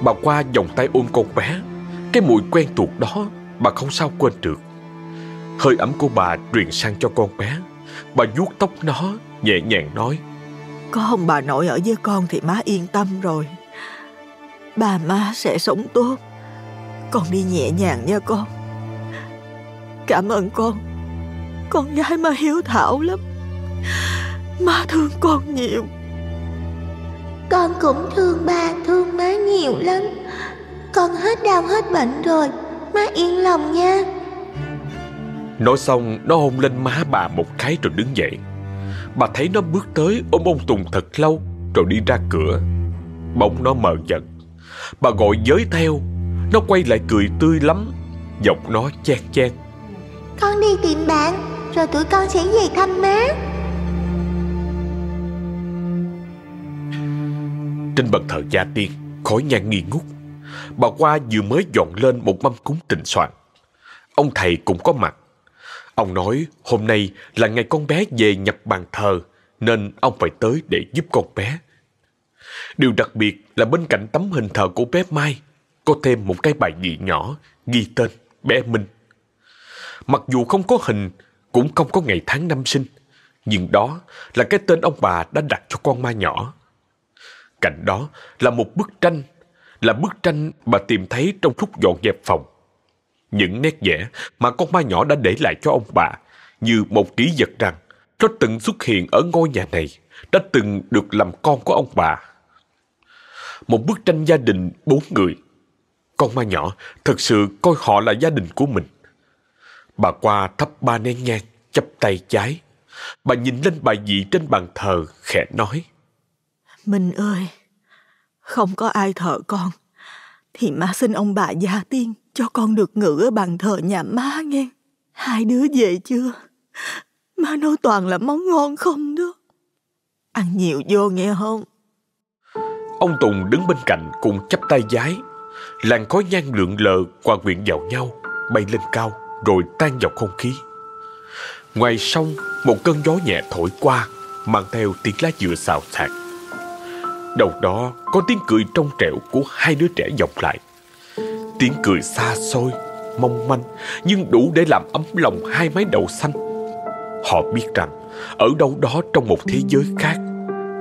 Bà qua vòng tay ôm con bé. Cái mùi quen thuộc đó Bà không sao quên được. Hơi ấm của bà truyền sang cho con bé. Bà vuốt tóc nó Nhẹ nhàng nói Có ông bà nội ở với con thì má yên tâm rồi. Bà má sẽ sống tốt. Con đi nhẹ nhàng nha con. Cảm ơn con. Con gái má hiếu thảo lắm. Má thương con nhiều. Con cũng thương ba thương má nhiều lắm. Con hết đau hết bệnh rồi. Má yên lòng nha. Nói xong nó hôn lên má bà một cái rồi đứng dậy Bà thấy nó bước tới ôm ông Tùng thật lâu Rồi đi ra cửa. Bỗng nó mờ giận Bà gọi giới theo. Nó quay lại cười tươi lắm. Giọng nó chen chen con đi tìm bạn Rồi tụi con sẽ về thăm má. Trên bậc thờ gia tiên Khói nhang nghi ngút. Bà qua vừa mới dọn lên một mâm cúng tình soạn. Ông thầy cũng có mặt Ông nói hôm nay là ngày con bé về nhập bàn thờ Nên ông phải tới để giúp con bé Điều đặc biệt là bên cạnh tấm hình thờ của bé Mai Có thêm một cái bài ghi nhỏ ghi tên bé Minh Mặc dù không có hình, cũng không có ngày tháng năm sinh, nhưng đó là cái tên ông bà đã đặt cho con ma nhỏ. Cạnh đó là một bức tranh, là bức tranh bà tìm thấy trong lúc dọn dẹp phòng. Những nét vẽ mà con ma nhỏ đã để lại cho ông bà như một ký vật rằng nó từng xuất hiện ở ngôi nhà này, đã từng được làm con của ông bà. Một bức tranh gia đình bốn người. Con ma nhỏ thật sự coi họ là gia đình của mình. Bà qua thắp ba nén nhang, chắp tay trái. Bà nhìn lên bài vị trên bàn thờ, khẽ nói. Minh ơi, không có ai thờ con, thì má xin ông bà gia tiên cho con được ngự ở bàn thờ nhà má nghe. Hai đứa về chưa? Má nấu toàn là món ngon không đó. Ăn nhiều vô nghe không? Ông Tùng đứng bên cạnh cùng chắp tay giái. Làn khói nhang lượn lờ qua quyện vào nhau, bay lên cao rồi tan vào không khí. Ngoài sông, một cơn gió nhẹ thổi qua, mang theo tiếng lá dừa xào xạc. Đầu đó có tiếng cười trong trẻo của hai đứa trẻ vọng lại. Tiếng cười xa xôi, mong manh, nhưng đủ để làm ấm lòng hai mái đầu xanh. Họ biết rằng, ở đâu đó trong một thế giới khác,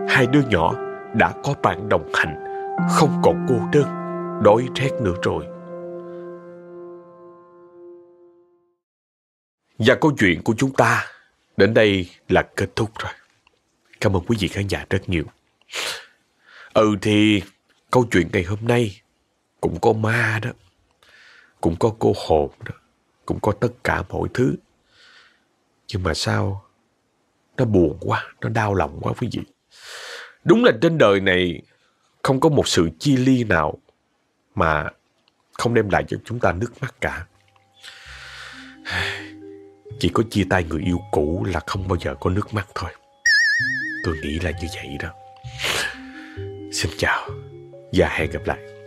hai đứa nhỏ đã có bạn đồng hành, không còn cô đơn, đói rét nữa rồi. Và câu chuyện của chúng ta đến đây là kết thúc rồi. Cảm ơn quý vị khán giả rất nhiều. Ừ thì câu chuyện ngày hôm nay cũng có ma đó. Cũng có cô hồn đó. Cũng có tất cả mọi thứ. Nhưng mà sao nó buồn quá, nó đau lòng quá quý vị. Đúng là trên đời này không có một sự chia ly nào mà không đem lại cho chúng ta nước mắt cả. Chỉ có chia tay người yêu cũ là không bao giờ có nước mắt thôi. Tôi nghĩ là như vậy đó. Xin chào và hẹn gặp lại.